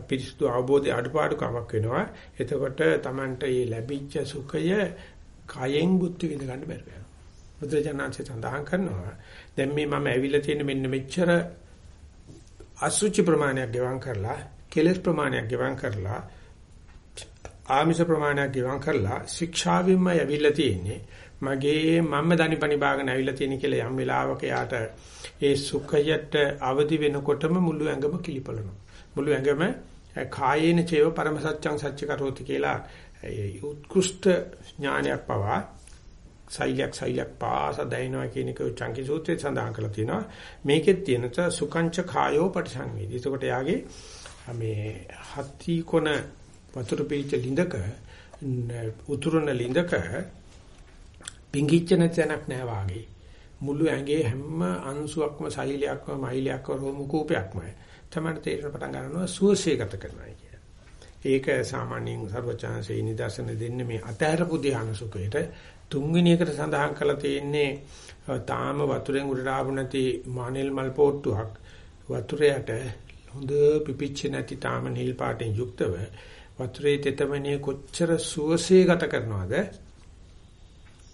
පිරිසුදු අවබෝධයේ අඩුපාඩුකමක් වෙනවා. එතකොට Tamanට මේ ලැබිච්ච සුඛය කයෙන් බුද්ධ විඳ ගන්න බැහැ බුදුජානන්සේ සඳහන් කරනවා දැන් මේ මම ඇවිල්ලා තියෙන මෙන්න මෙච්චර අසුචි ප්‍රමාණයක් ගෙවම් කරලා කෙලස් ප්‍රමාණයක් ගෙවම් කරලා ආමිෂ ප්‍රමාණයක් ගෙවම් කරලා ශික්ෂාවෙන්ම ඇවිල්ලා තියෙන්නේ. මගේ මම දනිපනි බාගෙන ඇවිල්ලා තියෙන කියලා යම් වෙලාවක යාට ඒ සුඛයට අවදි වෙනකොටම මුළු ඇඟම කිලිපලනවා මුළු ඇඟම කායේන චේව පරම සත්‍යං සත්‍ය කරෝති කියලා උත්කෘෂ්ඨ ඥානයක් පවා සෛලයක් සෛලයක් පාස දැයිනවා කියන එක චංකි සූත්‍රයේ සඳහන් කරලා තියෙනවා මේකෙත් තියෙන ත සුකංච කායෝ පටිසංවේදී. ඒකට යාගේ මේ හත්ති කොන වතුර පිළිච්ච ලිඳක උතුරන ලිඳක පිංගිච්ච නැතනක් නෑ වාගේ. මුළු ඇඟේ හැම අංශුවක්ම සෛලයක්ම මයිලයක්ම රෝම කූපයක්ම තමයි තේරෙන පටන් ගන්නවා සුවසේ ගත කරනවා කියන. ඒක සාමාන්‍යයෙන් සර්වචාන්සේ නිදර්ශන දෙන්නේ මේ අතහැරපු ධ්‍යාන සුඛයට තුන්වෙනි එකට සඳහන් කරලා තියෙන්නේ තාම වතුරෙන් උඩට ආපු නැති මානෙල් මල් පොට්ටුවක් වතුරයට හොඳ පිපිච්ච නැති තාම නිල් පාටෙන් යුක්තව වතුරේ තෙතමනේ කොච්චර සුවසේ ගත කරනවද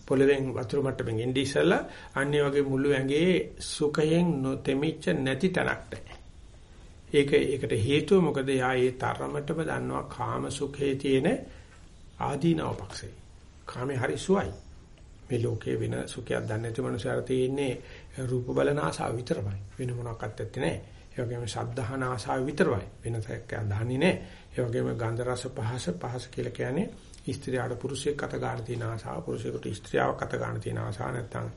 පොළවෙන් වතුර මට්ටමින් ඉඳි ඉස්සලා අන්නේ වගේ මුළු ඇඟේ සුඛයෙන් නොතෙමිච්ච නැති තැනක් නැහැ. ඒක ඒකට හේතුව මොකද? යා ඒ තරමටම දන්නවා කාම සුඛයේ තියෙන ආදීනව පක්ෂේ. කාමේ හරි සුවයි. මේ ලෝකේ වෙන සුඛයක් දන්නේ නැති මනුස්සයර තියෙන්නේ රූප බලන ආසාව විතරමයි. වෙන මොනක්වත් නැත්තේ නෑ. ඒ වගේම ශබ්දහන ආසාව විතරමයි. වෙන තැක්ක දහන්නේ නෑ. ඒ වගේම ගන්ධ රස පහස පහස කියලා කියන්නේ ස්ත්‍රියට පුරුෂයෙක් අත ගන්න තියෙන ආසාව, පුරුෂයෙකුට ස්ත්‍රියක් අත ගන්න තියෙන ආසාව නැත්තම්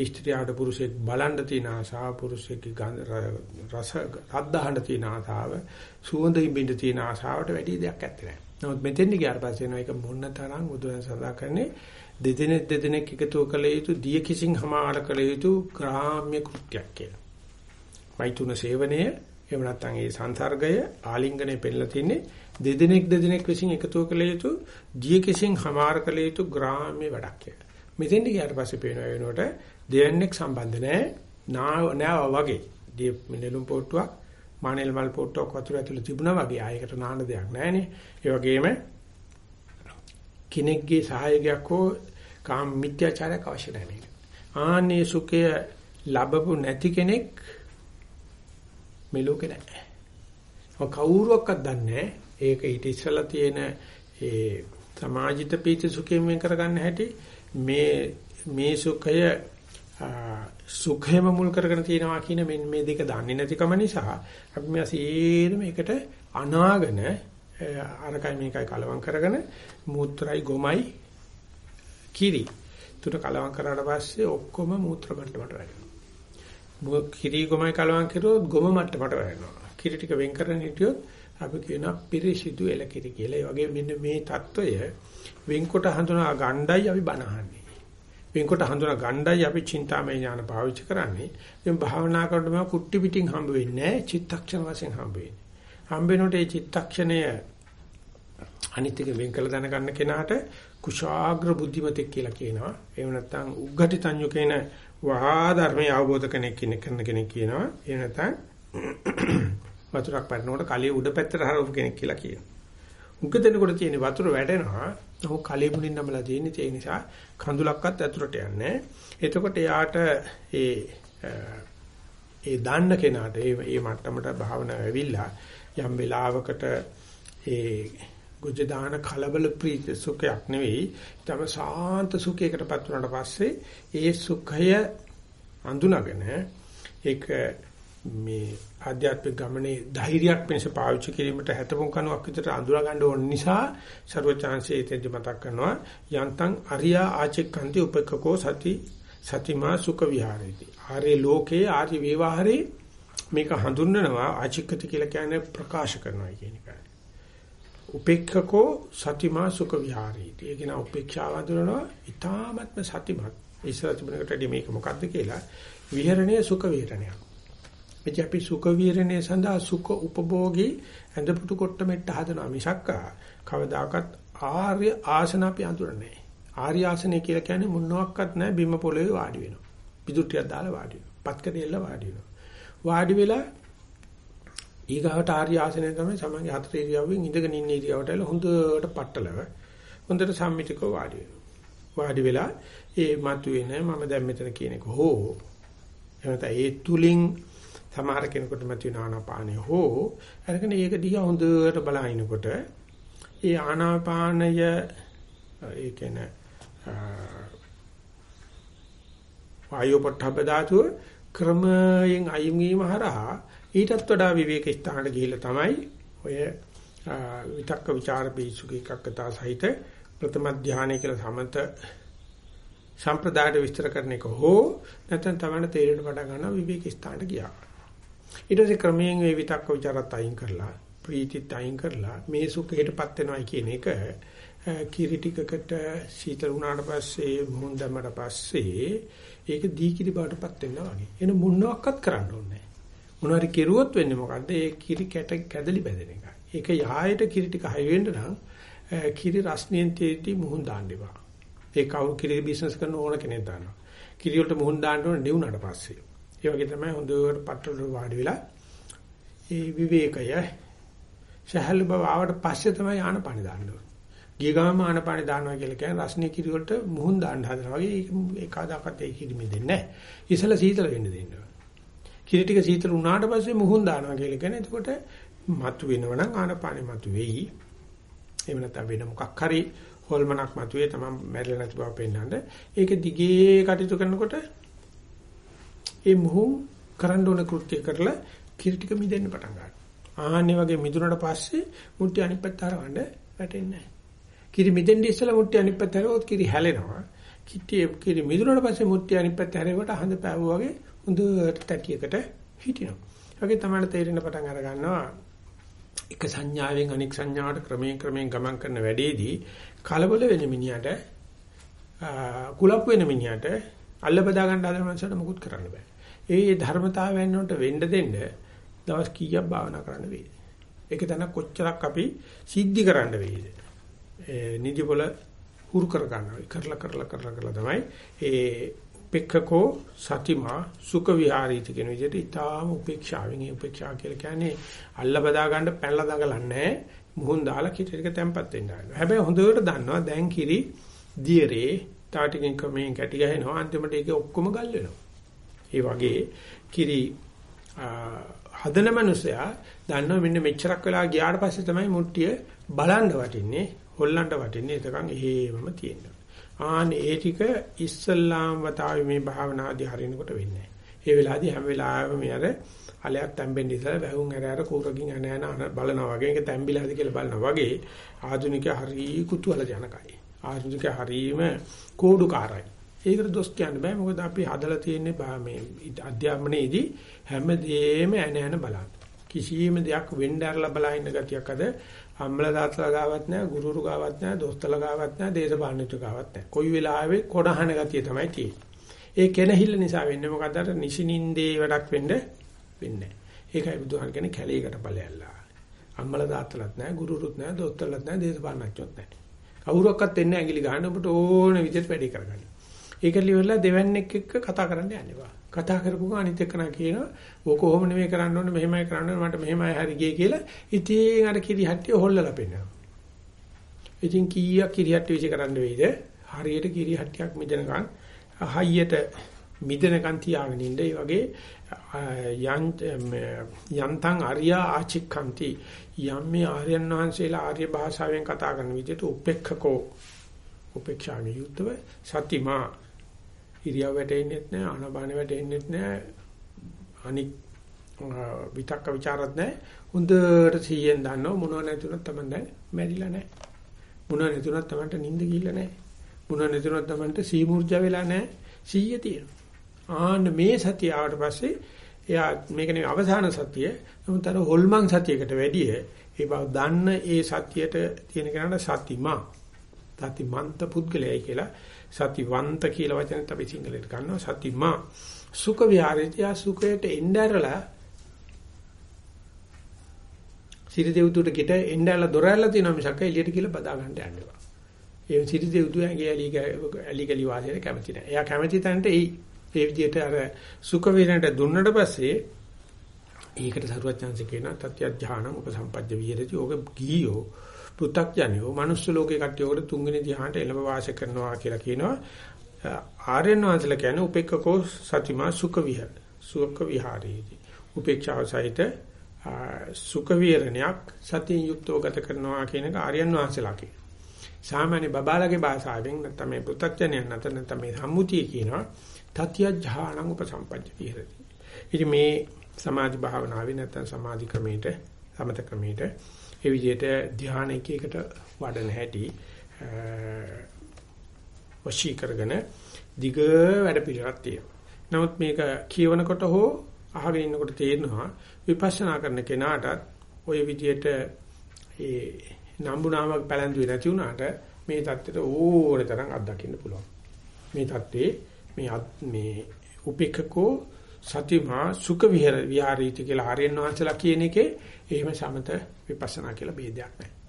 ස්ත්‍රියට පුරුෂයෙක් බලන්න තියෙන ආසාව, පුරුෂයෙක්ගේ ගන්ධ රස රද්දහන්න තියෙන ආසාව, සුවඳ ඉඹින්න තියෙන ආසාවට වැඩි දෙයක් නැත්තේ නෑ. නමුත් මෙතෙන්දි ගියාට පස්සේ එනවා ඒක මොන තරම් බුදුන් සදා කරන්නේ දෙදෙනෙක් දෙදෙනෙක් එකතු කළ යුතු දිය කිසිං හමාර කළ යුතු ග්‍රාම්‍ය කෘත්‍යයක් කියලා. මෛතුන සේවනය එහෙම නැත්නම් ඒ සංසර්ගය ආලිංගනේ පෙන්නලා තින්නේ දෙදෙනෙක් දෙදෙනෙක් විසින් එකතු කළ යුතු දිය කිසිං හමාර කළ යුතු ග්‍රාම්‍ය වැඩක් කියලා. මෙතෙන්දි ගියාට පස්සේ පේනවා වෙනකොට දෙවන්නේක් සම්බන්ධ නැහැ. නාව වගේ. දිය නෙළුම් පොට්ටුවක් මානෙල් මල් පොට්ටුවක් වතුර ඇතුළේ තිබුණා වගේ ආයකට නාන දෙයක් නැහැනේ. ඒ වගේම කෙනෙක්ගේ සහායකයක් හෝ කාම මිත්‍යාචාරයක් අවශ්‍ය නැහැ. ආන්නේ සුඛය ලැබපු නැති කෙනෙක් මේ ලෝකේ නැහැ. කවුරුවක්වත් දන්නේ ඒක ඊට ඉස්සලා තියෙන ඒ සමාජිත පීති සුඛයෙන් වෙන් කරගන්න හැටි මේ මේ සුඛය සුඛයම මුල් කරගෙන තියනවා කියන මෙන්න මේ දෙක දන්නේ නැතිකම නිසා අපි මේ සීරම එකට අනාගෙන අරකයි මේකයි කලවම් කරගෙන මූත්‍රායි ගොමයි කිරි තුන කලවම් කරාට පස්සේ ඔක්කොම මූත්‍ර මට්ටමට වැටෙනවා. කිරි ගොමයි කලවම් කරුවොත් ගොම මට්ටමට වැටෙනවා. කිරි ටික වෙන් කරගෙන හිටියොත් අපි කියනවා පිරිසිදු එලකිරි කියලා. ඒ වගේ මෙන්න මේ தত্ত্বය වෙන්කොට හඳුනා ගණ්ඩයි අපි බනහන්නේ. වෙන්කොට හඳුනා ගණ්ඩයි අපි චින්තාමය ඥාන පාවිච්චි කරන්නේ. ඉතින් භාවනා කරනකොට මම කුට්ටි පිටින් හම්බ වෙන්නේ නැහැ. චිත්තක්ෂණ වශයෙන් හම්බ වෙන්නේ. හම්බ වෙනකොට ඒ චිත්තක්ෂණය අනිත් එක වෙන් කළ දැනගන්න කෙනාට කුශාග්‍ර බුද්ධිමතෙක් කියලා කියනවා. එහෙම නැත්නම් උග්ගටිතඤ්ඤු කියන වහා ධර්මය අවබෝධ කෙනෙක් කෙනෙක් කියනවා. එහෙම නැත්නම් වතුරක් පැනනකොට කලිය උඩ පැත්තට හරවපු කෙනෙක් කියලා කියනවා. උග්ග දෙනකොට තියෙන වතුර වැටෙනවා. ඔහු කලිය මුලින් නමලා තියෙන්නේ ඒ නිසා කඳුලක්වත් ඇතුළට යන්නේ. එතකොට යාට ඒ ඒ දාන්න කෙනාට ඒ ඒ මට්ටමට භාවනාව ඇවිල්ලා යම් වෙලාවකට ඒ ගොජ දාන කලබල ප්‍රීති සුඛයක් නෙවෙයි තම සාන්ත සුඛයකටපත් වුණාට පස්සේ ඒ සුඛය අඳුනගෙන ඒක මේ ආධ්‍යාත්මික ගමනේ ධෛර්යයක් වෙනස පාවිච්චි කිරීමට හැතපොන් කණුවක් විතර අඳුරා ගන්න ඕන නිසා ਸਰවචාන්සේ එතෙන්දි මතක් කරනවා යන්තං අරියා ආචික්කන්ති උපකකෝ සති සතිමා සුඛ විහාරේති. ආර්ය ලෝකේ ආර්ය විවහාරේ මේක හඳුන්වනවා ආචික්කති කියලා කියන්නේ ප්‍රකාශ කරනවා කියන එකයි උපේක්ඛකෝ සතිමා සුඛ විහාරේති. ඒ කියන උපේක්ෂාව හඳුනනවා ඊ타ත්ම සතිමත්. ඉස්සර තිබුණකට මේක මොකද්ද කියලා? විහරණය සුඛ විහරණයක්. මෙච්ච අපි සුඛ විහරණයේ සඳහා සුඛ උපභෝගී ඇඳපුටු කොට්ට මෙට්ට හදනවා මිසක් කවදාකවත් ආර්ය ආසන අපි අඳුරන්නේ ආර්ය ආසනය කියලා කියන්නේ මොනවාක්වත් නැහැ බිම පොළවේ වාඩි වෙනවා. පිටුටියක් දාලා වාඩි වෙනවා. පත්කඩෙල්ල වාඩි වෙනවා. වාඩි වෙලා ඊගාවට ආර්ය ආසනය තමයි සමන්ගේ හතර ඉරියව්වෙන් ඉඳගෙන ඉන්න ඉරියව්වට ඇල හොඳට පట్టලව හොඳට සම්මිතිකව වාඩි වෙනවා. වාඩි වෙලා ඒ මතුවෙන මම දැන් මෙතන කියන එක හෝ එහෙනම් ඒ තුලින් සමහර කෙනෙකුට මතුවෙන ආනාපානය හෝ අරගෙන ඒක දිහා හොඳට බලනකොට ඒ ආනාපානය ඒ කියන්නේ වායෝ පොට්ටබ්බ ධාතුව ක්‍රමයෙන් අයින් වීම හරහා ඊටත් වඩා විවේක ස්ථානට ගිහිල්ලා තමයි ඔය විතක්ක ਵਿਚාර බීසුක එකක්කතා සහිත ප්‍රථම ධානය කියලා සමත සම්ප්‍රදායට විස්තර කරන එක හෝ නැත්නම් තමන්න තේරෙන්න පටන් ගන්නවා විවේක ස්ථානට ගියා. ඊට පස්සේ ක්‍රමයෙන් මේ විතක්ක ਵਿਚාරත් අයින් කරලා ප්‍රීතිත් අයින් කරලා මේ සුඛයටපත් වෙනවා කියන එක කිරි ටිකකට සීතල වුණාට පස්සේ මුහුණ දැම්මට පස්සේ ඒක දීකිරි බාටපත් වෙනවා වගේ. එන මොනවාක්වත් කරන්න ඕනේ නැහැ. මොනවාරි කෙරුවොත් වෙන්නේ මොකද්ද? ඒ කිරි කැට කැදලි බැදෙන එක. ඒක යහයට කිරි ටික හයි වෙන්න නම් කිරි රස්නියෙන් තේටි මුහුණ දාන්න එපා. ඒ කවුරු කිරි බිස්නස් කරන ඕන කෙනෙක් දානවා. කිරි වලට මුහුණ දාන්න ඕන නෙවුනට පස්සේ. ඒ වගේ තමයි හොඳට පට්ටල වාඩි වෙලා ඒ විවේකය සහල් බව ආවට පස්සේ තමයි ආනපාන දාන්න ඕන. ගිය ගමම ආනපාන දානවා කියලා කියන්නේ රස්නේ කිරි වලට මුහුණ දාන්න හදනවා වගේ ඒක ඒකාදාකත් ඒ කිරි මෙදෙන්නේ නැහැ. ඉසල සීතල වෙන්න දෙන්න ඕන. කිරි ටික සීතල වුණාට පස්සේ මුහුණ දානවා කියලා කියන්නේ එතකොට මතු වෙනවනම් ආනපානෙ මතු වෙයි. එහෙම නැත්නම් වෙන මොකක් හරි හොල්මනක් මතුවේ තමයි මැරෙලා නැති බව පෙන්වන්න. ඒක දිගේ කටයුතු කරනකොට ඒ මුහු කරන්න ඕන කෘත්‍ය කරලා කිරි ටික මිදෙන්න පටන් ගන්නවා. ආන්නේ වගේ මිදුනට පස්සේ මුට්ටි අනිත් පැත්ත හරවන්න වැටෙන්නේ නැහැ. කිරි මිදෙන්න ඉස්සලා මුට්ටි අනිත් පැත්ත හරවුවොත් කිරි හැලෙනවා. කිටි කිරි මිදුනට පස්සේ මුට්ටි අනිත් පැත්ත හැරෙවට හඳ පෑවුවා වගේ හොඳට තැටියකට හිටිනවා. වගේ තමයි තේරෙන පටන් අර ගන්නවා. එක සංඥාවෙන් අනෙක් සංඥාවට ක්‍රමයෙන් ක්‍රමයෙන් ගමන් කරන වැඩේදී කලබල වෙන මිනිහට කුලප් වෙන මිනිහට අල්ල බදා ගන්න හදන මනුස්සයට මුකුත් කරන්න බෑ. ඒ ධර්මතාවයන් වලට වෙන්න දෙන්න දවස් කීයක් භාවනා කරන්න වේද? ඒක තන කොච්චරක් අපි සිද්ධි කරන්න වේද? ඒ නිදිපොළ හුරු කර ගන්නවා. කරලා කරලා කරලා කරලා තමයි ඒ උපේක්ඛකෝ සතිමා සුඛ විහාරීති කියන විදිහට ඊටාම උපේක්ෂාවෙන් ඒ උපේක්ෂා කියලා කියන්නේ අල්ල බදා ගන්න පැනලා දඟලන්නේ මුහුන් දාලා කිරි ටික තැම්පත් වෙන්න ගන්නවා. හැබැයි හොඳට දන්නවා දැන් කිරි දියරේ තාටිකින් කමෙන් කැටි ගහනවා අන්තිමට ඒක ඔක්කොම ගල් වෙනවා. ඒ වගේ කිරි හදන මනුස්සයා දන්නවා මෙන්න මෙච්චරක් වෙලා ගියාට පස්සේ තමයි මුට්ටිය බලන්න වටින්නේ හොල්ලන්න වටින්නේ එතකන් එහෙමම තියෙනවා. ආනේ ඒ ටික ඉස්සල්ලාම් වතාවේ මේ භාවනාදී හරිනකොට වෙන්නේ ඒ වෙලාවේදී හැම වෙලාවෙම මේ අර අලයක් තැම්බෙන්න ඉස්සලා වැහුම් ඇර ඇර කෝරකින් අන යන බලනවා වගේ ඒක තැම්බිලාද කියලා බලනවා වගේ ආධුනිකයා හරි කුතුහල ජනකයි. ආධුනිකයා හරීම කෝඩුකාරයි. ඒකට දොස් කියන්න බෑ මොකද අපි හදලා තියෙන්නේ මේ අධ්‍යාපනයේදී හැමදේම ඇන ඇන බලන්න. කිසියම් දෙයක් වෙන්න ඇරලා බලා ඉන්න ගතියක් අද අම්මලා තාත්තලා ගාවත් නැහැ, ගුරුරු ගාවත් නැහැ, දොස්තරලා ගාවත් නැහැ, දේශපාලනික ගාවත් නැහැ. කොයි වෙලාවෙ කොඩහන ගතිය තමයි තියෙන්නේ. ඒ කෙනහිල්ල නිසා වෙන්නේ මොකද අර නිසිනින්දේ වැඩක් වෙන්න වෙන්නේ ඒකයි බුදුහාම කියන්නේ කැලේකට ඵලයල්ලා. අම්මලා තාත්තලාත් නැහැ, ගුරුරුත් නැහැ, දොස්තරලාත් නැහැ, දේශපාලනඥයොත් නැහැ. කවුරක්වත් එන්නේ ඇඟිලි ගන්න ඔබට ඕන විදිහට වැඩි කරගන්න. ඒක liverලා දෙවන්නේක් එක්ක කතා කරන්න යන්න එපා. කතා කරපු ගමන් අනිත් එක්කනා කියනවා ඕක කොහොම නෙමෙයි කරන්න ඕනේ මෙහෙමයි කරන්න ඕනේ මට මෙහෙමයි හරි ගියේ කියලා ඉතින් අර කිරිහට්ටිය හොල්ලලා පෙන්නනවා. ඉතින් කීයක් කිරිහට්ටිය විශ් කරන්න වෙයිද? හරියට කිරිහට්ටියක් මිදෙනකන් හයියට මිදෙනකන් තියාගෙන ඉන්න. ඒ වගේ යන්තං අරියා ආචික්ඛන්ති යම් මේ ආර්යයන් වහන්සේලා ආර්ය භාෂාවෙන් කතා කරන විදිහට උපේක්ඛකෝ උපේක්ෂාගේ යුක්තව සතිමා ඉරියව් වැටෙන්නෙත් නැහැ ආනපාන වැටෙන්නෙත් නැහැ අනික් විතක්ක ਵਿਚාරත් නැහැ හොඳට සීයෙන් දන්නව. මොනව නැතුණත් තමයි දැන් මැරිලා නැහැ මොනව නැතුණත් තමන්ට නිින්ද ගිහිල්ලා නැහැ මොනව නැතුණත් තමන්ට සීමුර්ජා වෙලා නැහැ සීය තියෙනවා. ආන්න මේ සතිය ආවට පස්සේ එයා මේක නෙවෙයි අවසාන සතිය. නමුත් අර හොල්මන් සතියකට වැඩිය ඒ බව දන්න ඒ සතියට තියෙන කෙනාට සතිමා. සතිමන්ත පුද්ගලයයි කියලා සතිවන්ත කියලා වචනෙත් අපි සිංහලට ගන්නවා සතිමා සුඛ විහාරේතිය සුඛයට එnderලා සිරි දෙව්තුට ගෙට එnderලා දොරැල්ල තියෙනවා මිසක් එළියට කියලා බදා ගන්න යන්න එපා. ඒ සිරි දෙව්තු ඇඟේ ඇලි ඇලි ගලි වාසියට කැමති නැහැ. එයා කැමති තැනට එයි. ඒ විදිහට අර සුඛ විහරණයට දුන්නට පස්සේ ඒකට සරුවත් chance කියන තත්‍ය ඥාන උපසම්පජ්ජ විහෙරති. ඕක ගියෝ පෘථග්ජනයෝ මනුස්ස ලෝකේ කට්ටියකට තුන්වෙනි ධ්‍යානට එළඹ වාසය කරනවා කියලා කියනවා. ආර්යයන් වහන්සේලා කියන්නේ උපේක්ඛකෝ සතිමා සුඛ විහර. සුඛ විහාරේදී. උපේක්ෂාව සහිත සුඛ විහරණයක් සතියෙන් යුක්තව ගත කරනවා කියන එක ආර්යයන් වහන්සේලා කියනවා. සාමාන්‍ය බබාලගේ භාෂාවෙන් නැත්නම් මේ පෘථග්ජනයන් නැත්නම් නැත්නම් මේ සම්මුතිය කියනවා තත්‍ය ඥානං උපසම්පජ්ජ විහෙරති. ඉතින් මේ සමාධි භාවනාවේ නැත්නම් සමාධි ක්‍රමයට සමත ක්‍රමයට ඒ විදිහට ධ්‍යාන එක එකට වඩන හැටි වශී කරගෙන දිග වැඩ පිළිවෙලක් තියෙනවා. නමුත් මේක කියවනකොට හෝ අහගෙන ඉන්නකොට තේරෙනවා විපස්සනා කරන කෙනාටත් ওই විදිහට ඒ නම්බුනාමක් පැලඳුවේ නැති වුණාට මේ தත්තෙට ඕන තරම් අත්දකින්න පුළුවන්. මේ தත්තේ මේ මේ උපේක්ෂකෝ සතිමා සුඛ විහාරීති කියලා හරියන් වහන්සලා කියන එකේ එහෙම සමත විපස්සනා කියලා ભેදයක් නැහැ.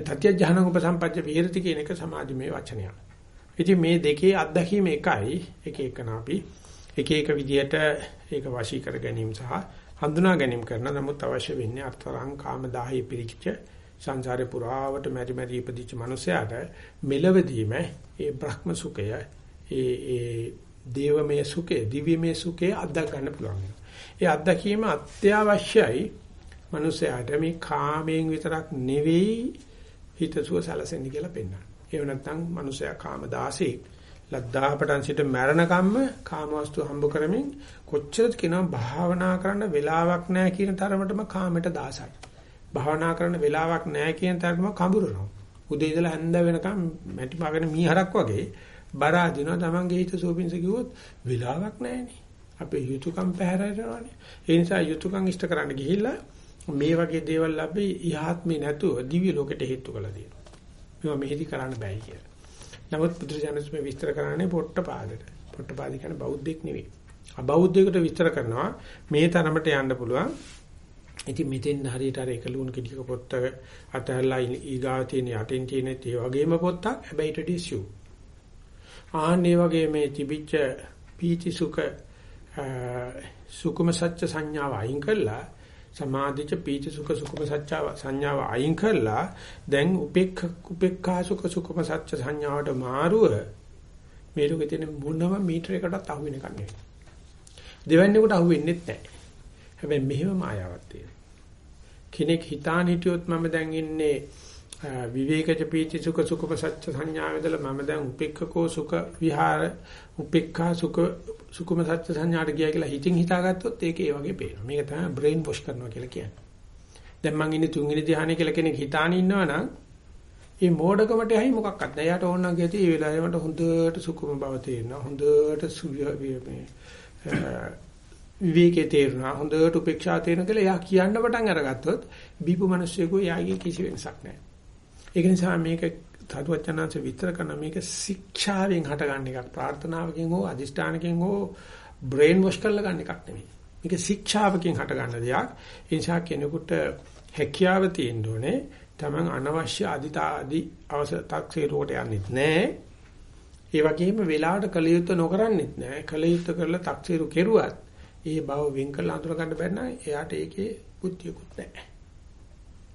තත්‍ය ඥාන උපසම්පජ්ජ විහෙරති කියන එක සමාධිමේ වචනයක්. ඉතින් මේ දෙකේ අත්දැකීම එකයි එක එකන අපි එක එක විදියට ඒක වශී කර ගැනීම සහ හඳුනා ගැනීම කරන නමුත් අවශ්‍ය වෙන්නේ අර්ථරං කාම දාහේ පිරිච්ච සංසාරේ පුරාවට මෙරි මෙරි ඉපදිච්ච මනුස්සයාට මෙලවදීම ඒ බ්‍රහ්ම සුඛය ඒ ඒ දේවමය සුඛය දිව්‍යමය සුඛය අත්දක ගන්න පුළුවන්. ඒ අත්දැකීම අත්‍යවශ්‍යයි මනුස්සයාට මේ කාමයෙන් විතරක් නෙවෙයි හිතසුව සැලසෙන්න කියලා පෙන්වනවා. ඒව නැත්නම් මනුස්සයා කාම දාසෙක් ලද්දාපටන් සිට මරණකම්ම කාමවස්තු හම්බ කරමින් කොච්චරද කියනවා භාවනා කරන්න වෙලාවක් නැහැ කියන තරමටම කාමයට දාසයි. භාවනා කරන්න වෙලාවක් නැහැ කියන තරමටම කඹරනවා. උදේ ඉඳලා හැන්ද වෙනකම් මැටි මාගෙන මීහරක් වගේ බර අදිනවා තමන්ගේ හිත සෝපින්ස කිව්වොත් වෙලාවක් නැහැනේ. අපේ යුතුයකම් පැහැරෙනවානේ. ඒ නිසා යුතුයකම් ඉෂ්ට කරන්න ගිහිල්ලා මේ වගේ දේවල් අපි ඉහාත්මේ නැතුව දිව්‍ය ලෝකෙට හේතු කළා දෙනවා. මේවා මෙහෙදි කරන්න බෑ කියලා. නමුත් බුදුරජාණන් මේ විස්තර කරන්නේ පොට්ටපාදට. පොට්ටපාද කියන්නේ බෞද්ධෙක් නෙවෙයි. අබෞද්ධයෙකුට විස්තර කරනවා මේ තරමට යන්න පුළුවන්. ඉතින් මෙතෙන් හරියට අර එකලුණ කිඩික පොත්ත අතහැරලා ඊගාව තියෙන යටින් තියෙන ඒ වගේම පොත්තක් හැබැයි ටඩිසියු. ආන්නේ වගේ මේ තිබිච්ච පීති සුඛ සුකුම සත්‍ය සංඥාව අයින් කළා සමාධිච පීච සුඛ සුඛම සත්‍යාව සංඥාව අයින් කරලා දැන් උපේක්ඛ උපේක්ඛා සුඛ සුඛම සත්‍ය සංඥාවට මාරුව මේ ලෝකේ තියෙන මොනම මීටරයකටත් අහු වෙන එකක් නෙවෙයි. දෙවන්නේකට අහු වෙන්නේ නැහැ. හැබැයි මෙහෙම මායාවක් තියෙනවා. කෙනෙක් හිතාන හිටියොත් මම දැන් ඉන්නේ විවේකජ පීච සුඛ සුඛම සත්‍ය සංඥාවේදලා මම දැන් උපේක්ඛකෝ සුඛ විහාර උපේක්ඛා සුඛ සුකුම සත්‍ය සංඥාට ගියා කියලා හිතින් හිතාගත්තොත් ඒක ඒ වගේ පේනවා. මේක තමයි බ්‍රේන් වොෂ් කරනවා කියලා කියන්නේ. දැන් මං ඉන්නේ තුන්වෙනි ධ්‍යානෙ කියලා කෙනෙක් හිතාන ඉන්නවා නම් මේ මෝඩකමට ඇහි මොකක්වත් නැහැ. යාට ඕන නම් කියති ඒ වෙලාවේ මට හොඳට සුකුම බව තේරෙනවා. හොඳට විවේකේ තේරෙනවා. හොඳට උපේක්ෂා තේරෙනවා කියලා එයා කියන්න පටන් අරගත්තොත් බීපු මිනිස්සුෙකෝ යාගේ කිසි වෙනසක් නැහැ. ඒක නිසා මේක සතුවචනාංශ විතර කරන මේක ශික්ෂාවෙන් හටගන්න එකක් ප්‍රාර්ථනාවකින් හෝ අදිෂ්ඨානකින් හෝ බ්‍රේන් වොෂ් කරලා ගන්න එකක් නෙමෙයි. මේක ශික්ෂාවකින් හටගන්න දෙයක්. ඒ නිසා කෙනෙකුට හැකියාව තියෙන්න ඕනේ. Taman අනවශ්‍ය අදිතාදි අවසතක්සේරුවට යන්නෙත් නැහැ. ඒ වගේම වෙලාවට කලියුත් නොකරන්නෙත් නැහැ. කලියුත් කරලා තක්සේරු කෙරුවත් ඒ බව වෙන් කරලා අඳුර ගන්න බැරි නම් එයාට ඒකේ බුද්ධියකුත් නැහැ.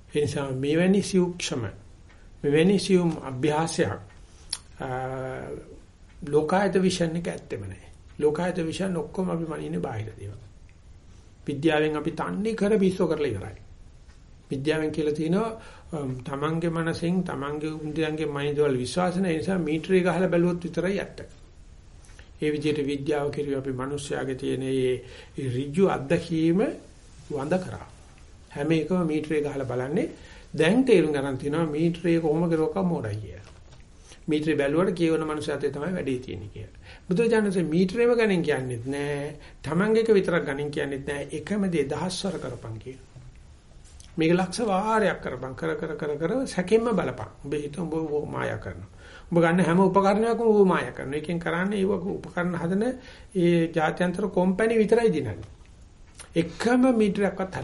ඒ නිසා මෙවැනි සූක්ෂම මෙවැනි සියුම් අභ්‍යාසයක් ලෝකායත විෂන් එක ඇත්තෙම නැහැ. ලෝකායත විෂන් ඔක්කොම අපි මනින්නේ බාහිර දේවල්. විද්‍යාවෙන් අපි තන්නේ කර පිස්සෝ කරලා ඉවරයි. විද්‍යාවෙන් කියලා තියෙනවා තමන්ගේ මනසෙන් තමන්ගේ උන්දියන්ගේ මනින්දවල විශ්වාස නැහැ නිසා මීටරේ ගහලා බැලුවොත් විතරයි ඇත්ත. ඒ විදිහට විද්‍යාව කෙරුවේ අපි මිනිස්යාගේ තියෙන මේ ඍජු අත්දැකීම වඳ කරා. හැම එකම මීටරේ ගහලා බලන්නේ දැන් තේරුම් ගන්න තියෙනවා මීටරේ කොහොම කරුවක මොඩයි කියලා. මීටරේ බැලුවට කියවන මනුස්සයතේ තමයි වැඩේ තියෙන්නේ කියලා. බුදුරජාණන්සේ මීටරේම ගණන් කියන්නේත් නෑ. Tamange එක විතරක් ගණන් කියන්නේත් නෑ. එකම දේ දහස්වර කරපන් කියන. මේක ලක්ෂ වාරයක් කරපන් කර කර කර කර සැකෙන්න බලපන්. ඔබ හිත ඔබ මායා කරනවා. ඔබ ගන්න හැම උපකරණයක්ම ඔබ මායා කරනවා. එකෙන් කරන්නේ ඒව උපකරණ හදන ඒ ජාත්‍යන්තර කම්පැනි විතරයි දිනන්නේ. එකම මීටරයක්වත්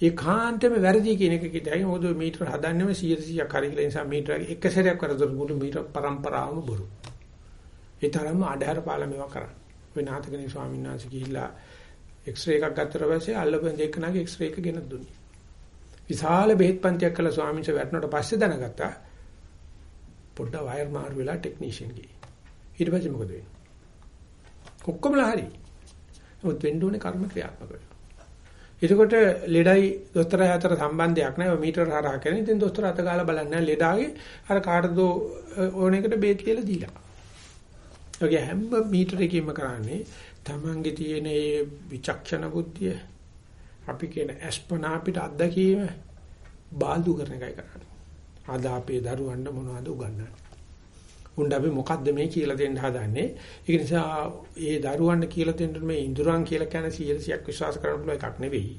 හරියන්නේ ඒකාන්තෙම වැරදි කියන එක කිව්වයි මොකද මීටර හදන්නෙම 100 100ක් හරි කියලා නිසා මීටර එක සැරයක් කරදොත් මුළු මීටර પરම්පරාවම බොරු. ඒ තරම්ම අඩහැර පාලා මේවා කරන්නේ. වෙනාතකනේ ස්වාමීන් වහන්සේ ගිහිල්ලා එක්ස්රේ එකක් ගත්තට පස්සේ අල්ලපෙන් දෙකනාගේ එක්ස්රේ එක ගෙනත් දුන්නේ. විශාල බෙහෙත් පන්තියක් කළා ස්වාමීන් වහන්සේ වැටුණට පස්සේ දැනගත්තා පොඩ්ඩ වයර් මාරු වෙලා ටෙක්නීෂියන් ගියේ. ඊට පස්සේ මොකද වෙන්නේ? ඔක්කොමලා හරි. මොකද වෙන්න ඕනේ කර්ම ක්‍රියාත්මක වෙනවා. එතකොට ලෙඩයි දොස්තරයි අතර සම්බන්ධයක් නැහැ. මීටර හරහා කරන. ඉතින් දොස්තර අත ගාලා බලන්නේ ලෙඩාගේ අර කාටද ඕන එකට බේත් කියලා දීලා. ඔගේ හැම මීටරයකින්ම කරන්නේ තමන්ගේ තියෙන ඒ විචක්ෂණ බුද්ධිය අපි කියන අස්පනා අපිට අත්දැකීම බාල්දු කරන එකයි කරන්නේ. අද අපේ දරුවන්ට මොනවද උගන්වන්නේ? උණ්ඩ අපි මොකද්ද මේ කියලා දෙන්න හදන්නේ? ඒක නිසා ඒ දරුවන්ට කියලා දෙන්න මේ ඉඳුරන් කියලා කියන 100ක් විශ්වාස කරන්න පුළුවන් එකක් නෙවෙයි.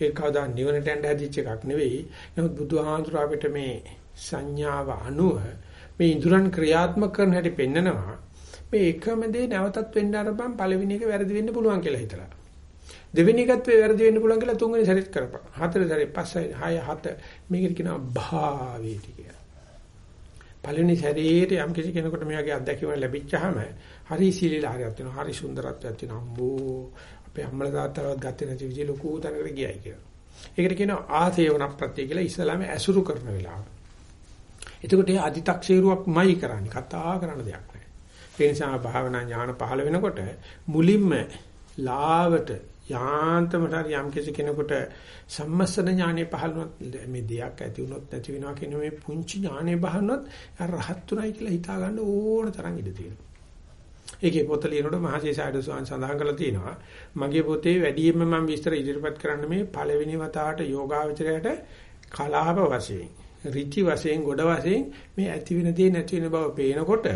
ඒක කවදා නිවනට යන්න හැදිච්ච එකක් නෙවෙයි. නමුත් බුදුහාමුදුර අපිට මේ සංඥාව අනුව මේ ඉඳුරන් ක්‍රියාත්මක කරන හැටි පෙන්නනවා. මේ එකම දේ නැවතත් වෙන්න අරපන් පළවෙනි එක වැරදි වෙන්න පුළුවන් කියලා හිතලා. දෙවෙනි එකත් වැරදි වෙන්න පුළුවන් කියලා තුන්වෙනි සැරේත් කරපන්. හතර සැරේ පස්සේ හය හත මේකට කියනවා භාවේටි කියලා. පළවෙනි සැරේට යම් කිසි කෙනෙකුට මේ වගේ අත්දැකීම ලැබිච්චාම හරි සීලීලාරයක් වෙනවා. හරි සුන්දරත්වයක් තියෙනවා. අම්බෝ අපේ අම්මලා තාත්තලාවත් ගත්තේ නැති විදිහ ලොකු තැනකට ගියයි කියලා. ඒකට කියනවා ආසේවන ප්‍රත්‍ය කියලා ඉස්ලාමයේ ඇසුරු කරන වෙලාව. එතකොට ඒ අදි탁ෂේරුවක්මයි කරන්නේ. කතා කරන දෙයක් නෑ. ඒ නිසා භාවනා ඥාන පහළ වෙනකොට මුලින්ම ලාවට යාන්තමට හරි යම් කිසි කෙනෙකුට සම්මස්සන ඥානෙ පහළනොත් මේ දෙයක් ඇති වුණොත් නැති වෙනවා කියන මේ පුංචි ඥානෙ බහනොත් රහත්තුනයි කියලා හිතා ගන්න ඕන තරම් ඉඩ තියෙනවා. ඒකේ පොත ලියනකොට මහසීසාරද සෝන් සඳහන් කරලා තියෙනවා. මගේ පොතේ වැඩියෙන්ම මම විස්තර ඉදිරිපත් කරන්න මේ පළවෙනි වතාවට යෝගාවචරයට කලාප වශයෙන්, ඍචි වශයෙන්, ගොඩ වශයෙන් මේ ඇති වෙන දේ නැති වෙන බව පේනකොට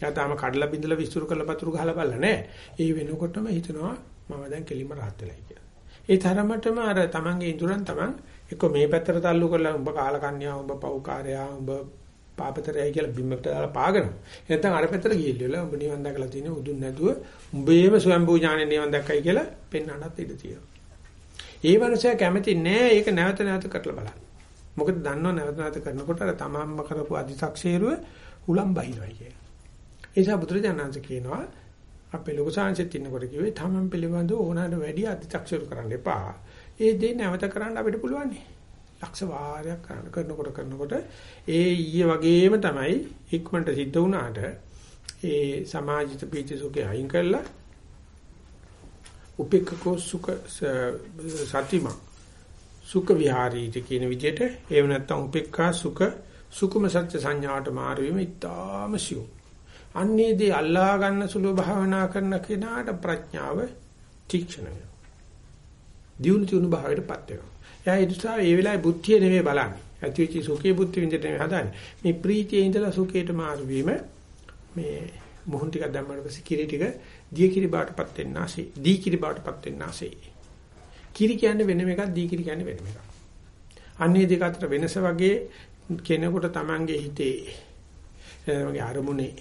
යා තාම කඩලා බින්දලා විස්තර කරලා පතුරු ගහලා බලලා නැහැ. ඒ වෙනකොටම හිතනවා මම දැන් කෙලිම rahat වෙලා කියලා. ඒ තරමටම අර තමන්ගේ ඉඳුරන් තමන් එක්ක මේ පැත්තට තල්ලු කරලා උඹ කාලකන්‍යා උඹ පව්කාරයා උඹ පාපතරයයි කියලා බිම්මකට දාලා පාගන. නැත්නම් අර පැත්තට ගිහිල්ලා උඹ නිවන් දැකලා තියෙන උදුන් නැතුව උඹේම ස්වයම්බූ ඥානෙ නිවන් දැක්කයි කියලා පෙන්වන්නත් ඉඩ තියෙනවා. ඒ මනුස්සයා කැමති නෑ ඒක නැවත නැවත කරලා බලන්න. මොකද දන්නව නැවත නැවත කරනකොට අර තමන්ම කරපු අදි탁ෂේරුව උලම් බහිනවා කියලා. ඒ නිසා බුදුරජාණන්සේ කියනවා අපේ ලොකු සංසෙත් ඉන්නකොට කිව්වේ තමන් පිළිබඳව ඕනකට වැඩි අධිචක්ෂර කරන්න එපා. ඒ දේ නැවත කරන්න අපිට පුළුවන්. ලක්ෂ වාරයක් කරන කරනකොට කරනකොට ඒ ඊයේ වගේම තමයි ඉක්මනට සිද්ධ වුණාට ඒ සමාජිත පීති සුඛය අයින් කරලා උපේක්ඛකෝ සුඛ සතිම සුඛ විහාරීති කියන විදිහට එහෙම නැත්නම් උපේක්ඛා සුඛ සුකුම සත්‍ය සංඥාවට මාරු වීම ඉතාම සියුම්. අන්නේදී අල්ලා ගන්න සුළු භාවනා කරන කෙනාට ප්‍රඥාව තීක්ෂණ වෙනවා. දියුණු තුණු භාවයටපත් වෙනවා. එයා ඒ නිසා ඒ වෙලාවේ බුද්ධිය නෙමෙයි බලන්නේ. ඇතිවිචි සුඛේ බුද්ධි විඳින්න නෙමෙයි හදන්නේ. මේ ප්‍රීතියේ ඉඳලා සුඛයට මාරු වීම මේ මොහොන් ටිකක් දැම්මම පස්සේ කිරි ටික දී කිරි බාටපත් වෙන්නාසේ. දී කිරි බාටපත් වෙන්නාසේ. කිරි කියන්නේ වෙනම එකක් දී කිරි කියන්නේ වෙනම එකක්. අන්නේ දෙක අතර වෙනස වගේ කෙනෙකුට Tamange හිතේ එනවාගේ අරමුණේ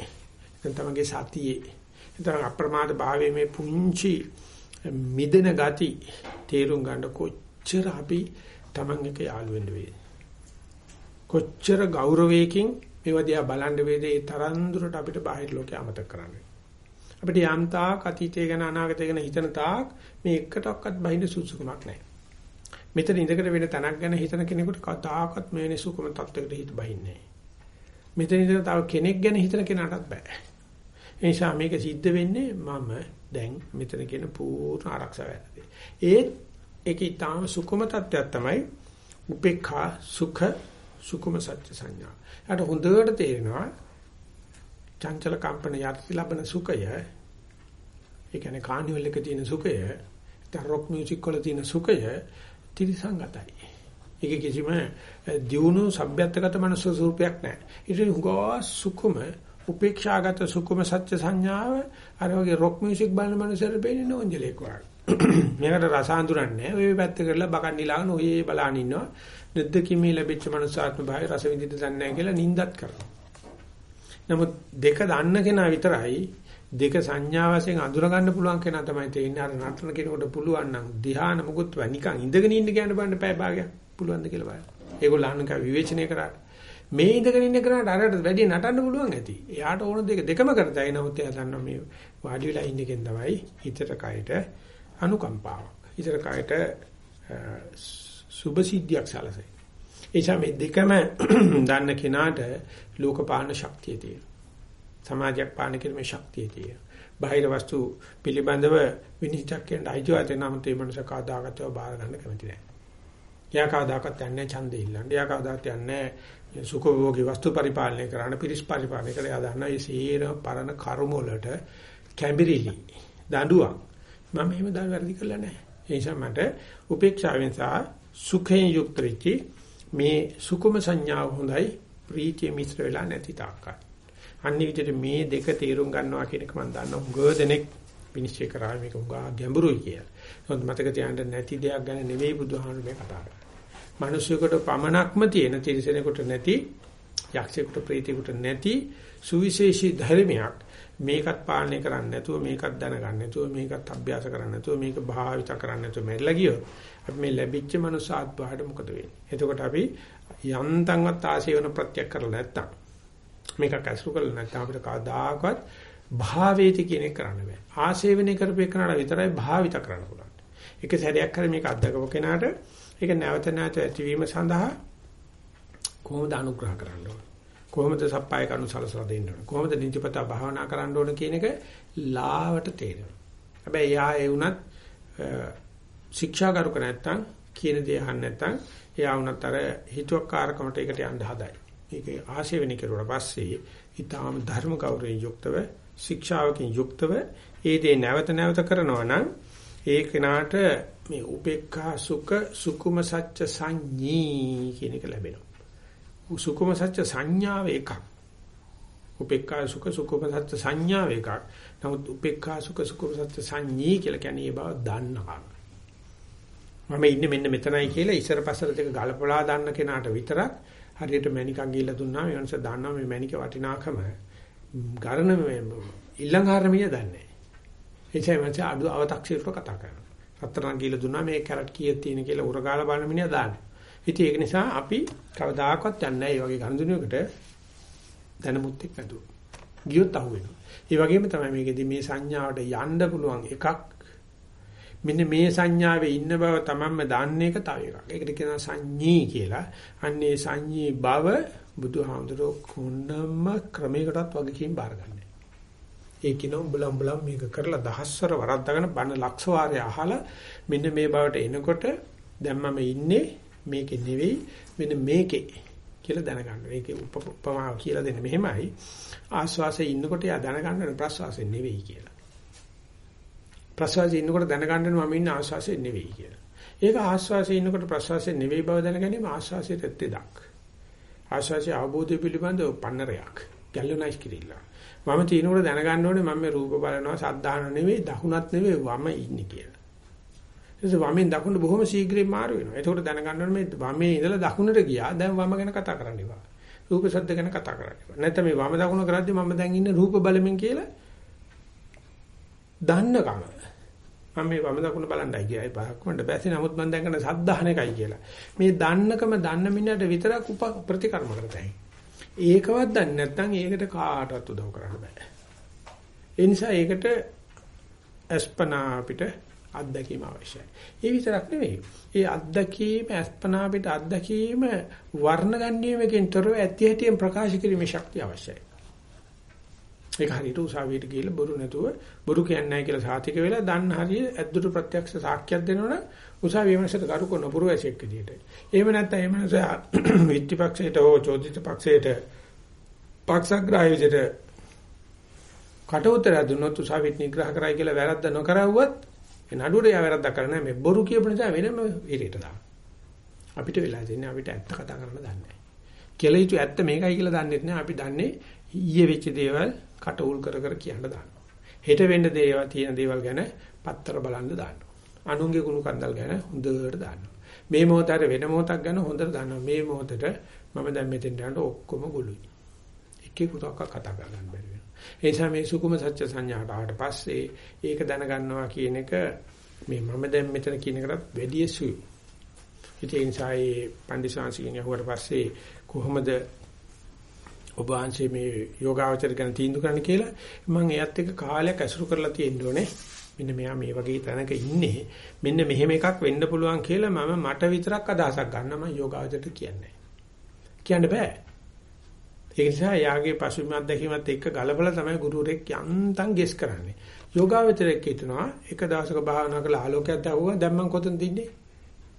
තමගේ සතියේ. එතන අප්‍රමාද භාවයේ මේ පුංචි මිදෙන ගති තේරුම් ගන්න කොච්චර අපි Taman එක යාළු වෙන්න වේද? කොච්චර ගෞරවයකින් මේවා දිහා බලන්න වේද? ඒ තරම් දුරට අපිට බාහිර ලෝකේ අමතක කරන්නේ. අපිට යන්තාක් අතීතය ගැන අනාගතය ගැන හිතන තාක් මේ එකටවත් බහිඳ සුසුකමක් නැහැ. මෙතන ඉඳකට වෙන තැනක් ගැන හිතන කෙනෙකුට කවදාකවත් මේ නිසුකම තත්වයකට හිත බහින්නේ නැහැ. මෙතන ඉඳලා තව කෙනෙක් ගැන හිතන කෙනාටත් බෑ. ඒ නිසා මේක සිද්ධ වෙන්නේ මම දැන් මෙතන කියන පූර්ණ ආරක්ෂාව යටතේ. ඒත් ඒක ඊටාම සුකුම තත්ත්වයක් තමයි උපේක්ඛා සුඛ සුකුම සත්‍ය සංඥා. ඊට හොඳට තේරෙනවා චංචල කම්පන යටි ලබන සුඛය ඒ කියන්නේ කානිවල් එක තියෙන සුඛය, තරොක් මියුසික් වල තියෙන සුඛය ත්‍රිසංගතයි. ඒක කිසිම දියුණු සભ્યත්වගත මනස ස්වරූපයක් නැහැ. ඊට හුඟා සුකුම උපේක්ෂාගත සුකුම සත්‍ය සංඥාව අර වගේ රොක් මියුසික් බලන මනුස්සයර පේන්නේ නෝන්ජලෙක් වගේ. මේකට රස අඳුරන්නේ ඔය පැත්ත කරලා බකන් නිලාගෙන ඔය බලාන ඉන්නවා. නැද්දකින් මේ ලැබිච්ච මනුස්සාත්ම භාවය රස විඳින්න දන්නේ නැහැ කියලා නින්දත් කරනවා. නමුත් දෙක දන්න කෙනා විතරයි දෙක සංඥා වශයෙන් අඳුර ගන්න පුළුවන් කෙනා තමයි තේින්නේ අර නටන කෙනෙකුට පුළුවන් නම් ධ්‍යාන මුකුත් නිකන් ඉඳගෙන ඉන්න කියන්න බෑ පැය භාගයක් පුළුවන්ද කියලා බලන්න. ඒගොල්ලෝ අහන්න විවේචනය කරාට මේ ඉඳගෙන ඉන්න කෙනාට අරකට වැඩි නටන්න පුළුවන් ඇති. එයාට ඕන දෙක දෙකම කරතයි. නමුත් එයා දන්නවා මේ වාඩි වෙලා ඉන්න එකෙන් තමයි හිතට කයට අනුකම්පාවක්. හිතට කයට සුභ සිද්ධියක් සැලසෙයි. එيشා මේ දෙකම දන්න කෙනාට ලෝකපාලන ශක්තිය තියෙනවා. සමාජයක් පාලනය කිරීමේ ශක්තිය තියෙනවා. බාහිර වස්තු පිළිබඳව විනිශ්චය කරන්න අයිතිවාදී නම් තේ මනස කාදාගතව බාර ගන්න කැමති නැහැ. එයා කවදාකවත් යන්නේ ඡන්දෙ ඉල්ලන්නේ. එයා කවදාකවත් යන්නේ සුඛභෝගී වස්තු පරිපාලනය කරන පිරිස් පරිපාලනය කරලා එයා දන්නා මේ සීර පරණ කර්ම වලට කැඹිරිලි දඬුවම් මම එහෙම දා වැඩි කරලා නැහැ. ඒ නිසා මට උපේක්ෂාවෙන් සහ සුඛයෙන් යුක්ත වෙච්ච මේ සුකුම සංඥාව හොඳයි ප්‍රීතිය මිශ්‍ර වෙලා නැති තාක්කයි. අනිත් විදිහට මේ දෙක තේරුම් ගන්නවා කියන එක මම දන්නවා හුඟ දෙනෙක් විනිශ්චය කරා මේක හුඟා ගැඹුරුයි කියලා. ඒත් මතක තියාගන්න නැති දෙයක් ගැන නෙවෙයි බුදුහාමුදුරුවෝ මේ කතා කරන්නේ. මිනිස්සුෙකුට පමණක්ම තියෙන තිරිසනෙකුට නැති යක්ෂයෙකුට ප්‍රේතයෙකුට නැති සුවිශේෂී ධර්මයක් මේකත් පාලනය කරන්නේ නැතුව මේකත් දැනගන්න නැතුව මේකත් අභ්‍යාස කරන්නේ නැතුව මේක භාවිත කරන්නේ නැතුව මෙල්ලා ගියොත් අපි මේ ලැබිච්ච මනුසාත්භාවයට මොකද වෙන්නේ? එතකොට අපි යන්තම්වත් ආශේවන ප්‍රත්‍යක් කරලා නැත්තම් මේක කැසු කරලා නැත්තම් අපිට කවදාකවත් භාවේති කියන එක කරන්න බෑ. ආශේවනය කරපේකනට විතරයි භාවිත කරන්න පුළුවන්. එක සැරයක් හරි මේක අත්දකපු කෙනාට ඒක නැවත නැවත ඇතිවීම සඳහා කොහොමද අනුග්‍රහ කරන්න ඕන? කොහොමද සප්පාය කරුණු සලසලා දෙන්න ඕන? කොහොමද නිතිපතා භාවනා කරන්න ඕන කියන එක ලාවට තේරෙනවා. හැබැයි යා ඒ වුණත් ශික්ෂාගරුක නැත්තම් කියන දේ අහන්න නැත්තම් එයා වුණත් අර හිතුවක්කාරකමට ඒකට යන්න හදයි. මේක ආශේවනි කරුවා පස්සේ ඊටාම ධර්ම ගෞරවයෙන් යුක්තව ශික්ෂාවකින් යුක්තව ඒ දේ නැවත නැවත කරනවා නම් ඒ කෙනාට මේ උපේක්ඛා සුඛ සුකුම සත්‍ය සංඤී කියන එක ලැබෙනවා. සුකුම සත්‍ය සංඥාව එකක්. උපේක්ඛා සුඛ සුකුම සත්‍ය සංඥාව එකක්. නමුත් උපේක්ඛා සුඛ සුකුම සත්‍ය සංඤී කියලා කියන්නේ ඒ බව දන්නවා. මම ඉන්නේ මෙන්න මෙතනයි කියලා ඉස්සර පස්සට දෙක ගලපලා දාන්න කෙනාට විතරක් හරියට මැණිකක් ගිහිල්ලා දුන්නා මේ වෙනස දන්නවා මේ මැණික වටිනාකම ගරණ ඉල්ලංගාරමිය දන්නේ. ඒ කියන්නේ අඩු අව탁සීරුව කතා කරනවා. රත්තරන් ගිහිල්ලා දුන්නා මේ කැරට් කීයක් තියෙන කියලා උරගාලා බලන මිනිහා දාන්නේ. ඉතින් ඒක නිසා අපි කවදාකවත් යන්නේ නැහැ මේ වගේ ගනුදෙනුවකට දැනුමුත් එක්ක නෑ. ගියොත් අහුවෙනවා. ඒ වගේම තමයි මේකෙදි මේ සංඥාවට යන්න පුළුවන් එකක් මෙන්න මේ සංඥාවේ ඉන්න බව තමන්ම දන්න එක තව එකක්. ඒකට කියනවා සංඤී කියලා. අන්නේ සංඤී බව බුදුහාමුදුරෝ කුණම ක්‍රමයකටත් වගකීම් බාරගන්නේ. ඒ කියන උඹලා උඹලා මේක කරලා දහස්වර වරද්දාගෙන බණ ලක්ෂ වාරය අහලා මෙන්න මේ බවට එනකොට දැන් මම ඉන්නේ මේකේ නෙවෙයි මෙන්න මේකේ කියලා දැනගන්න. ඒකේ උපමාව කියලා දෙන්නේ මෙහෙමයි. ආස්වාසයේ ඉන්නකොට යා දැනගන්න ප්‍රස්වාසයේ නෙවෙයි කියලා. ප්‍රස්වාසයේ ඉන්නකොට දැනගන්න මම ඉන්නේ ආස්වාසයේ නෙවෙයි කියලා. ඒක ආස්වාසයේ ඉන්නකොට ප්‍රස්වාසයේ නෙවෙයි බව දැනගැනීම ආස්වාසයේ තෙද්දක්. ආස්වාසයේ අවබෝධය පිළිබඳව පන්නරයක්. ගැලුනයිස් කිරිල්ල. මම තිනකොට දැනගන්න ඕනේ මම මේ රූප බලනවා සද්ධාන නෙවෙයි දකුණත් නෙවෙයි වම ඉන්නේ කියලා. ඊට වමෙන් දකුණට බොහොම ශීඝ්‍රයෙන් මාරු වෙනවා. ඒකෝට දැනගන්න ඕනේ මේ වමේ ඉඳලා දකුණට ගියා. දැන් වම ගැන කතා කරන්න එපා. රූප ශබ්ද ගැන කතා කරන්න එපා. නැත්නම් මේ වම දකුණ කරද්දී මම දැන් ඉන්නේ රූප බලමින් කියලා දන්නකම. මම මේ වම දකුණ බලන්නයි ගියයි බාක්කමඩ බැසි නමුත් මම දැන් කරන සද්ධාහන එකයි කියලා. මේ දන්නකම දන්න මිනිහට විතරක් ප්‍රතිකර්ම කරතයි. ඒකවත් දන්නේ නැත්නම් ඒකට කාටවත් උදව් කරන්න බෑ. ඒ නිසා ඒකට අස්පනා අපිට අත්දැකීම අවශ්‍යයි. ඒ විතරක් නෙවෙයි. ඒ අත්දැකීම අස්පනා අපිට අත්දැකීම වර්ණ ගැනීමකින් තොරව ඇති හැටියෙන් ප්‍රකාශ කිරීමේ ශක්තිය අවශ්‍යයි. ඒක හරියට උසාවියට ගිහලා බොරු නැතුව බොරු කියන්නේ නැහැ කියලා සාතික වෙලා දන්න හරිය ඇද්දුට ප්‍රත්‍යක්ෂ සාක්ෂියක් දෙනවනම් උසාවිය වෙනසට කරු කරන බොරු ඇසෙක් විදියට. එහෙම නැත්නම් එහෙම නැස විත්තිපක්ෂයට හෝ චෝදිත පක්ෂයට පක්ෂග්‍රාහී විදියට කට උතර දුන්නොත් උසාවිත් නිග්‍රහ කරයි කියලා වැරද්ද නොකරවුවත් ඒ නඩුවට යා වැරද්දක් කරන්නේ මේ බොරු කියපු නිසා වෙනම ඉරේට දාන. අපිට වෙලා තියෙන්නේ අපිට ඇත්ත කතා කරන්න දන්නේ නැහැ. කියලා යුතු ඇත්ත මේකයි කියලා දන්නේ නැහැ. අපි දන්නේ ඊයේ වෙච්ච දේවල් කට උල් කර කර කියන්න දානවා. හෙට වෙන්න දේවල් තියෙන දේවල් ගැන පත්තර බලන්න දානවා. අනුන්ගේ කුණු කන්දල් ගැන හොඳට දානවා. මේ මොහොතේ වෙන මොහොතක් ගැන හොඳට දානවා. මේ මොහොතට මම දැන් මෙතෙන් යනකොට ඔක්කොම ගොළුයි. එකේ පුතක් කතා කරගන්න බැරි වෙනවා. ඒ නිසා මේ සුකුම සත්‍ය සංඥාට ආවට පස්සේ ඒක දැනගන්නවා කියන එක මේ මම දැන් මෙතන කියන එකටත් වැඩි සුයි. ඒ නිසා මේ පන්දිසාංශිකෙන් යහුවට පස්සේ කොහොමද ඔබ වහන්සේ මේ යෝගාවචර ගැන තීන්දුව කරන්න කියලා මම එයත් එක්ක කාලයක් ඇසුරු කරලා තියෙන්න ඕනේ. මෙන්න මෙයා මේ වගේ තැනක ඉන්නේ. මෙන්න මෙහෙම එකක් වෙන්න පුළුවන් කියලා මම මට විතරක් අදහසක් ගන්න මම යෝගාවචරට කියන්නේ. කියන්න බෑ. ඒ නිසා යාගේ පසුබිම් අත්දැකීමත් එක්ක ගලපලා තමයි ගුරුවරයෙක් යන්තම් ගෙස් කරන්නේ. යෝගාවචරයක් හිටනවා එක දවසක භාවනා කරලා ආලෝකයක් දැවුවා දැන් මම කොතනද ඉන්නේ?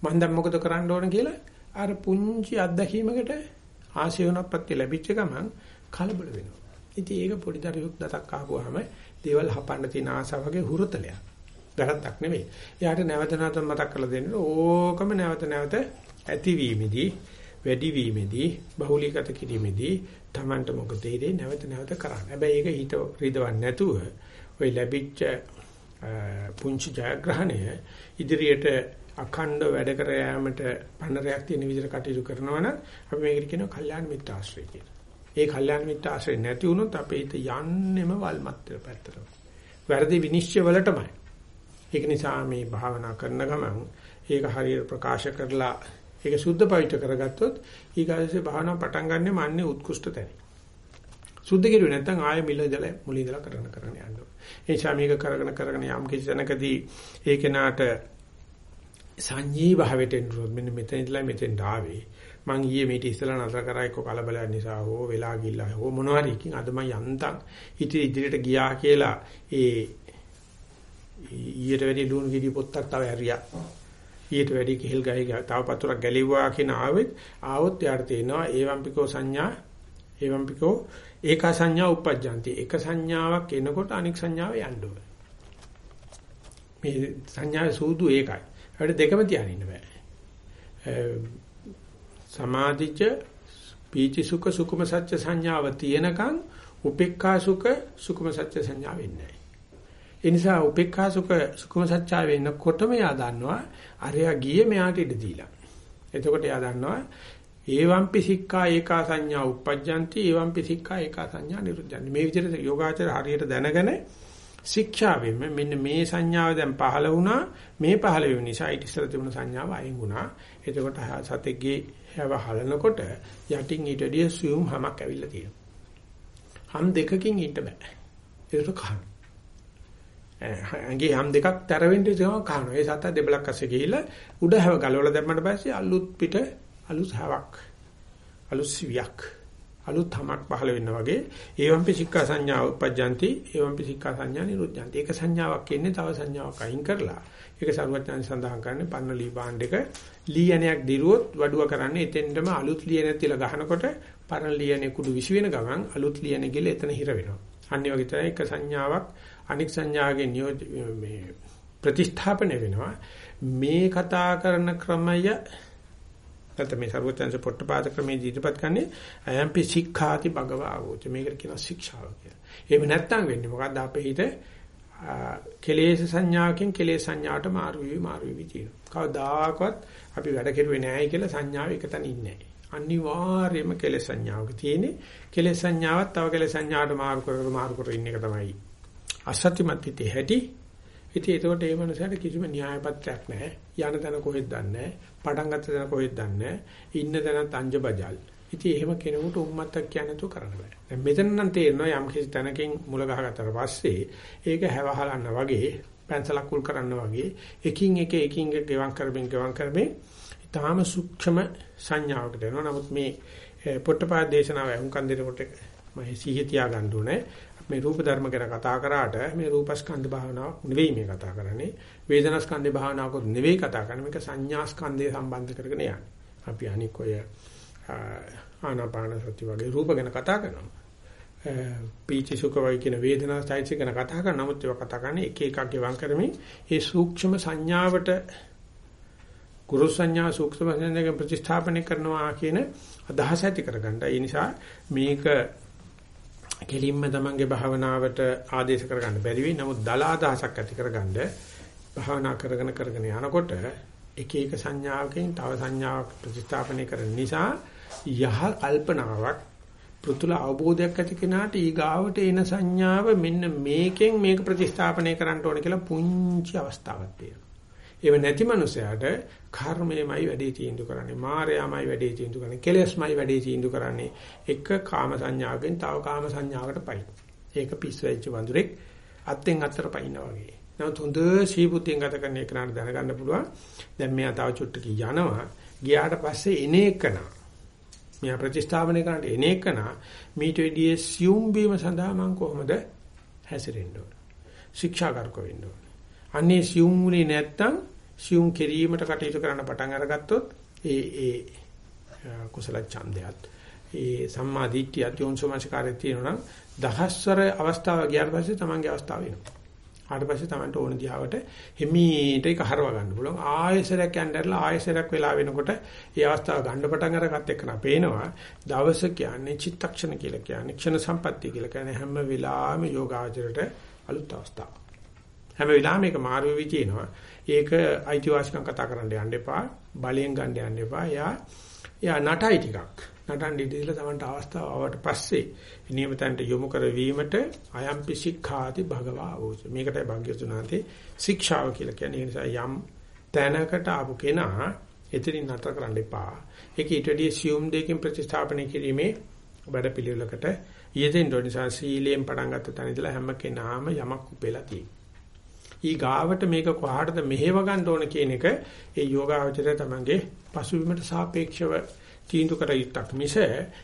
මම දැන් මොකද කරන්න ඕන කියලා අර පුංචි අත්දැකීමකට ආශේවනප්‍රත්‍ය ලැබිච්ච ගමන් කලබල වෙනවා. ඉතින් ඒක පොඩි දරුවෙක් දතක් අහපුවාම දේවල් හපන්න තියෙන ආසාව වගේ හුරතලයක්. වැරද්දක් නෙවෙයි. එයාට නැවත නැවත මතක් කරලා දෙන්න ඕකම නැවත නැවත ඇතිවීමේදී වැඩිවීමේදී බහුලීගත කිරීමේදී Tamanට මොකද තේරෙන්නේ නැවත නැවත කරන්න. හැබැයි ඒක හිත රිදවන්නේ නැතුව ওই ලැබිච්ච පුංචි ජයග්‍රහණය ඉදිරියට අඛණ්ඩ වැඩ කර යාමට පන්නරයක් තියෙන විදිහට කටයුතු කරනවා නම් අපි මේකට කියනවා කල්යාණ මිත්‍ර ආශ්‍රය කියලා. ඒ කල්යාණ මිත්‍ර ආශ්‍රය නැති වුණොත් අපේ හිත යන්නෙම වල්මත් පැත්තට. වැරදි විනිශ්චය වලටමයි. ඒක නිසා මේ භාවනා කරන ගමන් ඒක හරියට ප්‍රකාශ කරලා ඒක සුද්ධ පවිත්‍ර කරගත්තොත් ඊගාසේ භාවනා පටන් ගන්නෙ මන්නේ උත්කෘෂ්ඨ තැන. සුද්ධ කෙරුවේ නැත්නම් ආයෙ මිල ඉඳලා මුලින් ඉඳලා කරගෙන කරගෙන යන්න ඕනේ. ඒ නිසා මේක කරගෙන කරගෙන යම් කිසි තැනකදී ඒ කෙනාට සංජී භාවයට එන්නුනොත් මෙන්න මෙතන ඉඳලා මෙතෙන්ට ආවේ. මං ඊයේ මේක ඉස්සලා නතර කරා එක්ක කලබලයක් නිසා හෝ වෙලා ගිල්ලා හෝ මොනවා හරි එකකින් අද මං යන්තම් ඉතින් ඉදිරියට ගියා කියලා ඒ ඊට වැඩි ලුණු ගෙඩි පොත්තක් තව ඇරියා. ඊට වැඩි කෙහෙල් ගහේ තව පතුරක් ගැලෙව්වා කියන ආවෙත් ආවොත් යාට තේනවා ඒවම්පිකෝ සංඥා ඒවම්පිකෝ ඒක සංඥා උපජ්ජන්ති. එක සංඥාවක් එනකොට අනික් සංඥාව යන්න ඕනේ. මේ සංඥාවේ සූදු ඒකයි. ඒකට දෙකම තියාගෙන ඉන්න බෑ. සමාධිච පීචි සුඛ සුකුම සත්‍ය සංඥාව තියෙනකන් උපේක්ඛා සුඛ සුකුම සත්‍ය සංඥාව වෙන්නේ ඒ නිසා උපේක්ඛා සුඛ සුකුම සත්‍ය වෙන්නකොටම යා දන්නවා අරයා ගියේ මෙයාට ඉඩ දීලා. එතකොට යා දන්නවා ඒවම්පි සික්ඛා ඒකා සංඥා uppajjanti ඒවම්පි සික්ඛා ඒකා සංඥා නිරුද්ධಂತಿ. මේ විදිහට යෝගාචර හරියට දැනගෙන ශික්ෂාවෙම මෙන්න මේ සංඥාව දැන් පහළ වුණා මේ පහළ වීම නිසා ඊට ඉස්සර තිබුණ සංඥාව අයින් වුණා. එතකොට සතෙක්ගේ හැව හලනකොට යටින් ඊට වැඩිය සියුම් හැමක් ඇවිල්ලා තියෙනවා. හම් දෙකකින් ඉන්න බෑ. ඒක කහන. අංගේ හම් දෙකක් තර වෙන්න ඉතම කහනවා. ඒ සත දෙබලක් අස්සේ ගිහිල්ලා උඩ හැව ගලවලා දැම්මට පස්සේ අලුත් පිට අලුත් හැවක්. අලුත් සිවියක්. අලුත් හමක් පහළ වෙන්න වගේ ඒවම්පි සික්ඛා සංඥා උපජ්ජಂತಿ ඒවම්පි සික්ඛා සංඥා නිරුද්ධಂತಿ. ඒක සංඥාවක් කියන්නේ තව සංඥාවක් අයින් කරලා ඒක සරුවත්යන් සඳහන් කරන්නේ පන්න ලී භාණ්ඩයක ලීයනයක් දිරුවොත් වඩුව කරන්නේ එතෙන්ටම අලුත් ලීයනයක් තියලා ගහනකොට පරණ ලීයනේ කුඩු විසි වෙන ගමන් අලුත් ලීයනේ ගිල එතන හිර වෙනවා. අනිත් වගේ තමයි එක සංඥාවක් අනික් සංඥාගේ නියෝජ මේ ප්‍රතිස්ථාපනය වෙනවා. මේ කතා කරන ක්‍රමය නැත්නම් මේ සර්වඥාන්ස පොට්ටපාද ක්‍රමයේ ඉදිරිපත් කරන්නේ අයම්පි සික්ඛාති භගවා ආවෝච මේකට කියනවා ශික්ෂාව කියලා. එහෙම නැත්නම් වෙන්නේ මොකද්ද අපේ හිත කෙලේශ සංඥාවකින් කෙලේශ සංඥාවට මාරු වෙවි මාරු වෙවි තියෙනවා. කවදාකවත් අපි වැඩ කෙරුවේ නැහැ කියලා සංඥාව එකතන ඉන්නේ නැහැ. අනිවාර්යයෙන්ම කෙලෙස් සංඥාවක තියෙන්නේ කෙලෙස් සංඥාවත් තව කෙලෙස් සංඥාවට මාරු කර කර මාරු කර ඉන්න එක තමයි අසත්‍යමත් පිටේ හැටි. ඉතින් ඒකට ඒ මනසට කිසිම න්‍යාය පත්‍රයක් නැහැ. යන තැන කොහෙද දන්නේ නැහැ. පටන් ගත්ත තැන කොහෙද දන්නේ නැහැ. ඉන්න තැනත් අංජබජල්. ඉතින් එහෙම කෙනෙකුට උම්මත්තක් කියන්න තු කරන්න බෑ. දැන් මෙතන නම් තේරෙනවා යම් කිසි තැනකින් මුල ගහගත්තට පස්සේ ඒක හැවහලන්න වගේ පැන්සලක් කුල් කරන්න වගේ එකින් එක එකින් එක ගෙවම් කරමින් ගෙවම් කරමින් ඊටාම සූක්ෂම සංඥාවකට එනවා. නමුත් මේ eh, පොට්ටපාද දේශනාව වුන්කන් දෙනකොට මම සිහිය තියාගන්න ඕනේ. මේ රූප ධර්ම ගැන කතා කරාට මේ රූපස්කන්ධ භාවනාවක් නෙවෙයි මේ කතා කරන්නේ. වේදනාස්කන්ධ භාවනාවකුත් නෙවෙයි කතා කරන්නේ. මේක සංඥාස්කන්ධය සම්බන්ධ කරගෙන යන්නේ. අපි අනික් ඔය ආනාපාන සති වගේ රූප ගැන කතා කරනවා. පීචි සුඛ වයි කියන වේදනා සයිස් ගැන කතා කරනවා. නමුත් ඒවා කතා කරන්නේ එක එකක් ගෙවම් කරමින් ඒ සූක්ෂම සංඥාවට ගුරු සංඥා සූක්ෂම සංඥාක ප්‍රතිස්ථාපනය කරනවා කියන අදහස ඇති කරගන්න. ඒ නිසා මේක කෙලින්ම තමන්ගේ භාවනාවට ආදේශ කරගන්න බැරි වෙයි. නමුත් දල අදහසක් ඇති කරගන්න භාවනා කරගෙන කරගෙන යනකොට එක එක සංඥාවකින් තව සංඥාවක් ප්‍රතිස්ථාපනය කරන නිසා යහ කල්පනාවක් පෘතුල අවබෝධයක් ඇති කෙනාට ඊගාවට එන සංඥාව මෙන්න මේකෙන් මේක ප්‍රතිස්ථාපනය කරන්න ඕන කියලා පුංචි අවස්ථාවක් තියෙනවා. ඒව නැති මනුස්සයාට කර්මයමයි වැඩේ තීන්දුව කරන්නේ. මායයමයි වැඩේ තීන්දුව කරන්නේ. කෙලෙස්මයි වැඩේ තීන්දුව කරන්නේ. එක කාම සංඥාවෙන් තව කාම සංඥාවකට පයින්. ඒක පිස්සු වෙච්ච වඳුරෙක් අත්ෙන් අතට පයින්නා වගේ. නමුත් හොඳ සීබුද්ධියෙන් ගත කරන එක නාන දැනගන්න පුළුවන්. දැන් මෙයා තව චුට්ටක යනවා. ගියාට පස්සේ එන එකනා මෙයා ප්‍රතිස්ථාපනය කරන්නට එන එකනා මීට වෙඩියේ සියුම් බීම සඳහා මම කොහොමද හැසිරෙන්න ඕන. ශික්ෂාකාරක වෙන්න ඕන. අන්නේ සියුම් උනේ නැත්තම් සියුම් කිරීමට කටයුතු කරන්න පටන් අරගත්තොත් ඒ ඒ කුසල ඡන්දයත් ඒ සම්මා දිට්ඨිය යෝන්සෝමනසිකාරය තියෙනවා නම් දහස්වර අවස්ථාව ගියාට පස්සේ තමන්ගේ අවස්ථාව වෙනවා. ආට පස්සේ Tamanට ඕන දිහාවට හිමීට ඒක හරව ගන්න පුළුවන්. ආයෙසරයක් යnderලා ආයෙසරයක් වෙලා වෙනකොට ඒ අවස්ථාව ගන්න පටන් අරගත් එක්කන පේනවා. දවස කියන්නේ චිත්තක්ෂණ කියලා කියන්නේ ක්ෂණ සම්පත්තිය කියලා කියන්නේ හැම වෙලාවෙම යෝගාචරයට අලුත් අවස්ථාවක්. හැම වෙලාවෙම මේක මාරු වෙවි තියෙනවා. ඒක අයිතිවාසිකම් කතා කරන්න යන්න එපා. බලයෙන් ගන්න යන්න එපා. යා යා නටයි ටිකක්. නටන්න ඉඳලා තමන්ට අවස්ථාව ආවට පස්සේ නියමිතන්ට යොමු කරවීමට අයම්පි සික්ඛාති භගවා වූස. මේකටයි භාග්‍යතුනාතේ ශික්ෂාව කියලා කියන්නේ. ඒ නිසා යම් තැනකට ආපු කෙනා එතනින් නතර කරන්න එපා. ඒක ඊට වැඩි සියුම් දෙකකින් ප්‍රතිස්ථාපනය කිරීමේ වැඩ පිළිවෙලකට යෙදෙන්න ඕන නිසා සීලයෙන් පටන් ගත්ත තැන ඉඳලා හැම කෙනාම යමක් උපෙලා තියෙනවා. ඊ ගාවට මේක කොහාටද මෙහෙව ගන්න ඕන කියන එක ඒ යෝගාවචරය තමංගේ පසුබිමට සාපේක්ෂව තීන්දුව කර යුත්තක් මිස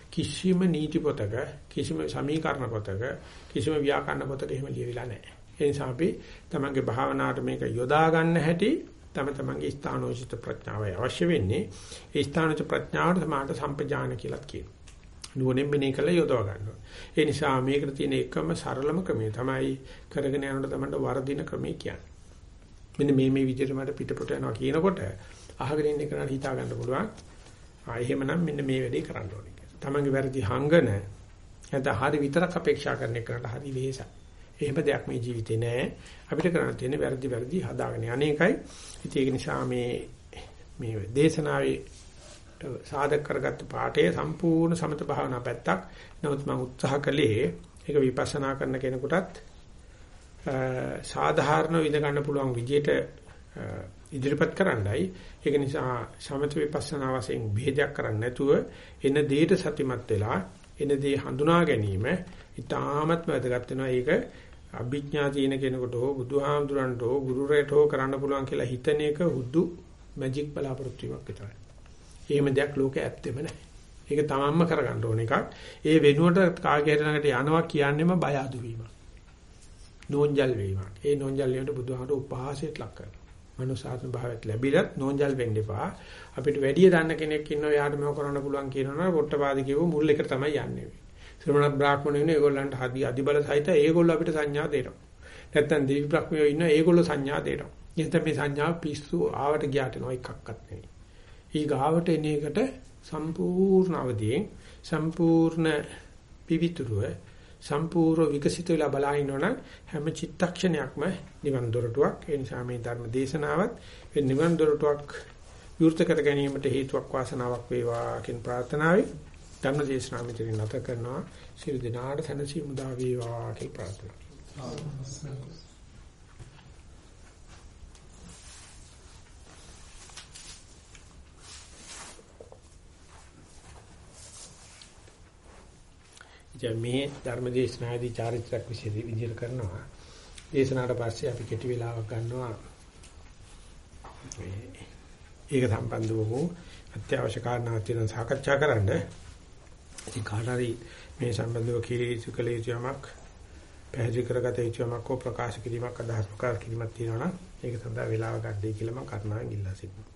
කිසිම නීති පොතක කිසිම සමීකරණ පොතක කිසිම ව්‍යාකරණ පොතක එහෙම ලියවිලා නැහැ. ඒ නිසා අපි තමංගේ භාවනාවට මේක යොදා ගන්න හැටි තම තමන්ගේ ස්ථානෝචිත ප්‍රඥාවයි අවශ්‍ය වෙන්නේ. ඒ ස්ථානෝචිත ප්‍රඥාවට සමානට සම්පජාන කියලා කියනවා. නුවණින් මෙනේ කළ යොදව ගන්නවා. ඒ නිසා මේකට තියෙන එකම සරලම ක්‍රමය තමයි කරගෙන යනකොට තමයි වර්ධින ක්‍රමය කියන්නේ. මෙන්න මේ මේ විදිහට මට පිටපොට යනවා කියනකොට අහගෙන ඉන්න කෙනාට හිතා ගන්න පුළුවන්. ආ එහෙමනම් මෙන්න මේ වැඩේ කරන්න ඕනේ කියලා. තමන්ගේ වැරදි හංගන නැත්නම් හරි විතරක් අපේක්ෂා කරන එකට හරි වෙහසක්. එහෙම දෙයක් මේ ජීවිතේ නෑ. අපිට කරන්න තියෙන්නේ වැරදි වැරදි හදාගෙන අනේකයි. ඉතින් ඒක නිසා මේ මේ දේශනාවේ සාධක කරගත්ත පාඩේ සම්පූර්ණ සමත භාවනා පැත්තක්. නමුත් මම උත්සාහ කළේ ඒක විපස්සනා කරන කෙනෙකුටත් සාධාරණ විඳ ගන්න පුළුවන් විදියට ඉදිරිපත් කරන්නයි. ඒක නිසා සමත විපස්සනා වශයෙන් ભેදයක් කරන්නේ නැතුව එන දෙයට සතිමත් වෙලා එන දේ හඳුනා ගැනීම ඉතාමත් වැදගත් වෙනවා. ඒක අභිඥා තියෙන කෙනෙකුට හෝ බුදුහාමුදුරන්ට හෝ ගුරුරයට හෝ කරන්න පුළුවන් කියලා හිතන එක හුදු මැජික් බලාපොරොත්තු වීමක් විතරයි. එහෙම දෙයක් ලෝකේ ඇත්තෙම නැහැ. ඒක තමන්ම කරගන්න ඕන එකක්. ඒ වෙනුවට කාගේ ළඟට යනවා කියන්නේම බය අඩු වීමක්. නෝන්ජල් වීමක්. ඒ නෝන්ජල් වීමට බුදුහාමර උපහාසයට ලක් කරනවා. මනුසාසන භාවයට ලැබිලත් නෝන්ජල් වෙන්න එපා. අපිට වැඩි දන්න කෙනෙක් ඉන්නවා යාට මේක කරන්න පුළුවන් කියනවනම් පොට්ටපාද කියව මුල් එකට තමයි යන්නේ. ශ්‍රමණ බ්‍රාහ්මණයෝ ඉන්නේ ඒගොල්ලන්ට හදි අධිබල සහිත ඒගොල්ලෝ අපිට සංඥා දෙනවා. නැත්තම් දෙවි බ්‍රහ්මයෝ ඉන්න ඒගොල්ලෝ සංඥා දෙනවා. එහෙනම් මේ සංඥා පිස්සු ආවට ගියාට නෝ එකක්වත් නෙවෙයි. ඊ ගාවට එන එකට සම්පූර්ණ අවදියෙන් සම්පූර්ණ පිවිතුරුව සම්පූර්ණ විකසිත වෙලා බලා ඉන්නවනම් හැම චිත්තක්ෂණයක්ම නිවන් දොරටුවක්. ඒ නිසා මේ ධර්ම දේශනාවත් ඒ නිවන් දොරටුවක් විවෘත කර ගැනීමට හේතුවක් වාසනාවක් වේවා කියන ප්‍රාර්ථනාවයි ධර්ම දේශනාව මෙතන නැත කරනවා. සියලු දෙනාට සැනසීම උදා වේවා කියලා ප්‍රාර්ථනා කරනවා. ඉතින් මේ ධර්ම දේශනාදී චාරිත්‍රාක් විශේෂ විදිහට කරනවා. දේශනාවට පස්සේ අපි කෙටි වෙලාවක් ගන්නවා. ඒක සම්බන්ධව වූ අත්‍යවශ්‍ය කාරණා තියෙන සාකච්ඡා කරන්න. ඉතින් කාටරි මේ සම්බන්ධව කීරීසු කළ යුතු යමක් පැහැදිලි කරගත යුතු යමක් හෝ ප්‍රකාශ කිරීමක් අදහස් ප්‍රකාශ කිරීමක් තියෙනවා නම් ඒක සඳහා වෙලාව ගන්නයි කියලා මම කරුණාවෙන් ඉල්ලා සිටිනවා.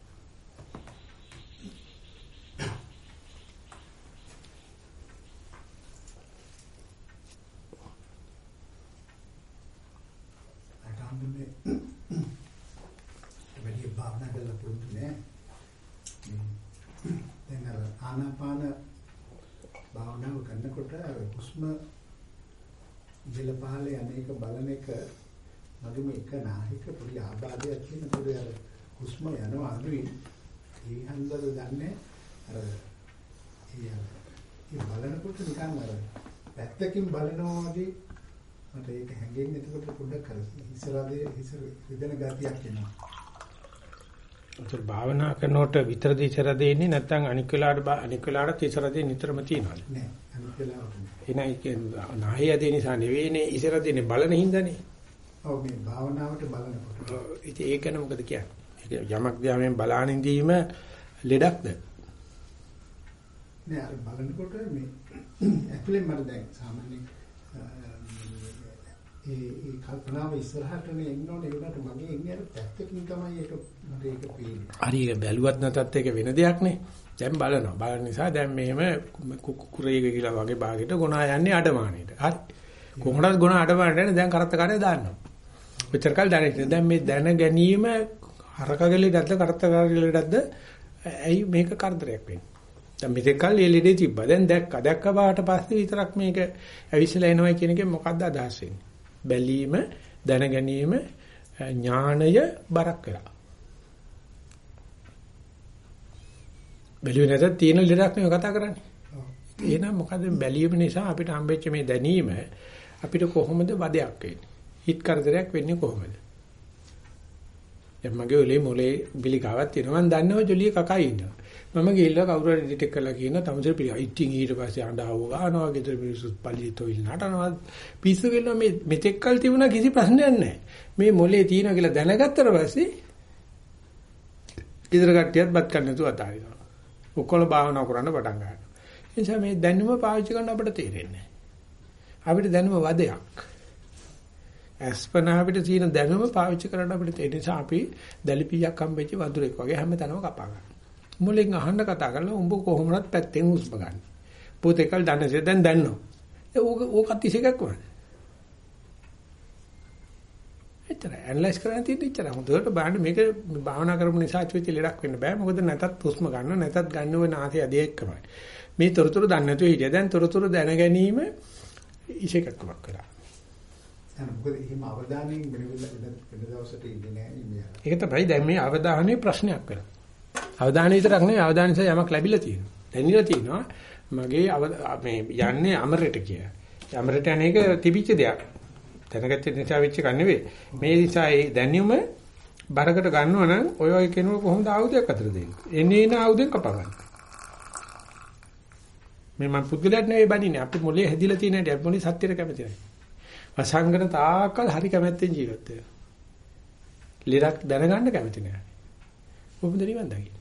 ඉහළ පහළ යන්නේක බලන එක මගේ මේක නාහික පොඩි ආබාධයක් කියන පොඩි අර හුස්ම යනවා අඩුයි. ඒ හන්දද දන්නේ අර ඒ ඒ බලනකොට නිකන් අර පැත්තකින් බලනවා වගේ මට ඒක හැංගෙන්නේ එතකොට පොඩ්ඩක් අර ඉස්සරහදී ඉස්සර රිදෙන ගතියක් එනවා. ඒතර භාවනා කරනකොට විතරද ඉස්සරද එන්නේ නැත්නම් අනික් වෙලාවට අනික් වෙලාවට ඉස්සරද නිතරම තියෙනවද? නෑ අනික් වෙලාවට එනයි කියන්නේ නාහය දෙන නිසා නෙවෙයිනේ ඉස්සර දෙන්නේ බලන හින්දානේ. ඔව් මේ භාවනාවට බලනකොට. ඉතින් ඒක ගැන මොකද කියන්නේ? යමක් දිහාම බලාන ඉඳීම ලෙඩක්ද? නෑ අර බලනකොට මේ ඇතුලෙන් මට දැන් සාමාන්‍යයෙන් ඒ ඒ කල්පනාව ඉස්සරහටනේ එන්න ඕනේ ඒකට මගේ එන්නේ අර පැත්තකින් තමයි ඒක මට ඒක පේන්නේ. හරි ඒක බැලුවත් නැතත් ඒක වෙන දෙයක් නේ. දැන් බලනවා. බලන නිසා දැන් මෙහෙම කුකුරේක කියලා වගේ භාගයට ගොනා යන්නේ අඩමානෙට. හරි. කොහොමද ගොනා අඩමානෙට යන්නේ දැන් කරත්ත කාර්යය දාන්නවා. ඔච්චර කල් දැනෙන්නේ. දැන් මේ දැන ගැනීම හරකගලෙඩක්ද කරත්තගලෙඩක්ද ඇයි මේක කරදරයක් වෙන්නේ? දැන් මෙතෙක් කල් එළියේ තිබ්බා. දැන් දැක්කා. දැක්ක බාට පස්සේ විතරක් මේක ඇවිස්සලා එනවා කියන එකෙන් මොකද්ද අදහස් වෙන්නේ? බැලීම, දැන ගැනීම, ඥාණය බරක් වෙලා. බැලුවේ නැත්නම් තියෙන ලෙඩක් නෙවෙයි කතා කරන්නේ. එහෙනම් මොකද බැලීම නිසා අපිට හම්බෙච්ච මේ දැනීම අපිට කොහොමද වදයක් වෙන්නේ? හිත කරදරයක් වෙන්නේ කොහොමද? දැන් මගේ ඔලේ මොලේ බිලිකාවක් තියෙනවා මම දන්නවා ජොලිය කකයි ඉන්නවා. මම ගිහිල්ලා කවුරු හරි ඩිටෙක්ට් කරලා කියන තමසර පිළි ඉතින් ඊට පස්සේ අඬව ගන්නවා ගෙදර මිනිස්සුත් පල්ලිතෝ ඉල් නටනවා පිස්සු කියලා මේ මෙතෙක්කල් තිබුණා කිසි ප්‍රශ්නයක් නැහැ. මේ මොලේ තියෙනවා කියලා දැනගත්තට පස්සේ ගෙදර කට්ටියත් බත් කන්න නැතුව අතාරිනවා. ඔක්කොම භාවනා කරන්න පටන් ගන්නවා. ඒ නිසා මේ දැනුම පාවිච්චි කරන්න අපිට තේරෙන්නේ අපිට දැනුම වදයක්. අස්පනා අපිට තියෙන දැනුම පාවිච්චි කරන්න අපිට තේරෙන නිසා අපි දැලිපියක් හම්බෙච්ච වඳුරෙක් වගේ හැමතැනම කපා ගන්නවා. මුලින් අහන්න කතා කරලා උඹ කොහොමවත් පැත්තෙන් හුස්ම ගන්න. පොතේකල් දන්නසේ දැන් දන්නෝ. ඒ ඕක ඕක අතිශයයක් වුණා. එතන ඇනලයිස් කරන්න තියෙන ඉච්චර. හොඳට බලන්න මේක භාවනා කරපු නිසා ඇතිවෙච්ච ලෙඩක් වෙන්න බෑ. මොකද නැතත් හුස්ම ගන්න නැතත් ගන්න වෙන ආසය අධේ එක්කමයි. මේ තොරතුරු දන්නේ නැතුව හිටියා. දැන් තොරතුරු දැන ගැනීම ඉෂේකක්කමක් කරා. මොකද එහෙම අවධානයෙන් වෙන දවසට ඉන්නේ නැහැ ඒක තමයි දැන් මේ අවධානයේ ප්‍රශ්නයක් වෙනවා. අවධානය විතරක් නෙවෙයි අවධානය නිසා යමක් ලැබිලා තියෙනවා. දැනিলা තියෙනවා මගේ මේ යන්නේ අමරෙට කියලා. අමරෙට අනේක තිබිච්ච දෙයක්. දැනගත්ත නිසා වෙච්ච එක නෙවෙයි. මේ නිසා ඒ දැනුම බරකට ගන්නවා නම් ඔය ඔය කෙනෙකු කොහොමද ආයුධයක් අතර දෙන්නේ? එන්නේ එන ආයුධෙන් කපා ගන්න. මේ මම පුද්ගලයාට නෙවෙයි බණින්නේ. අපේ මොලේ හැදිලා තියෙන හැටි අපේ මොලේ සත්‍යයට කැමති නැහැ. වසංගන තාකල් හරි කැමැත්තෙන් ජීවත් වෙනවා. ලෙඩක් දැනගන්න කැමති නැහැ. කොහොමද නිවන් දකින්නේ?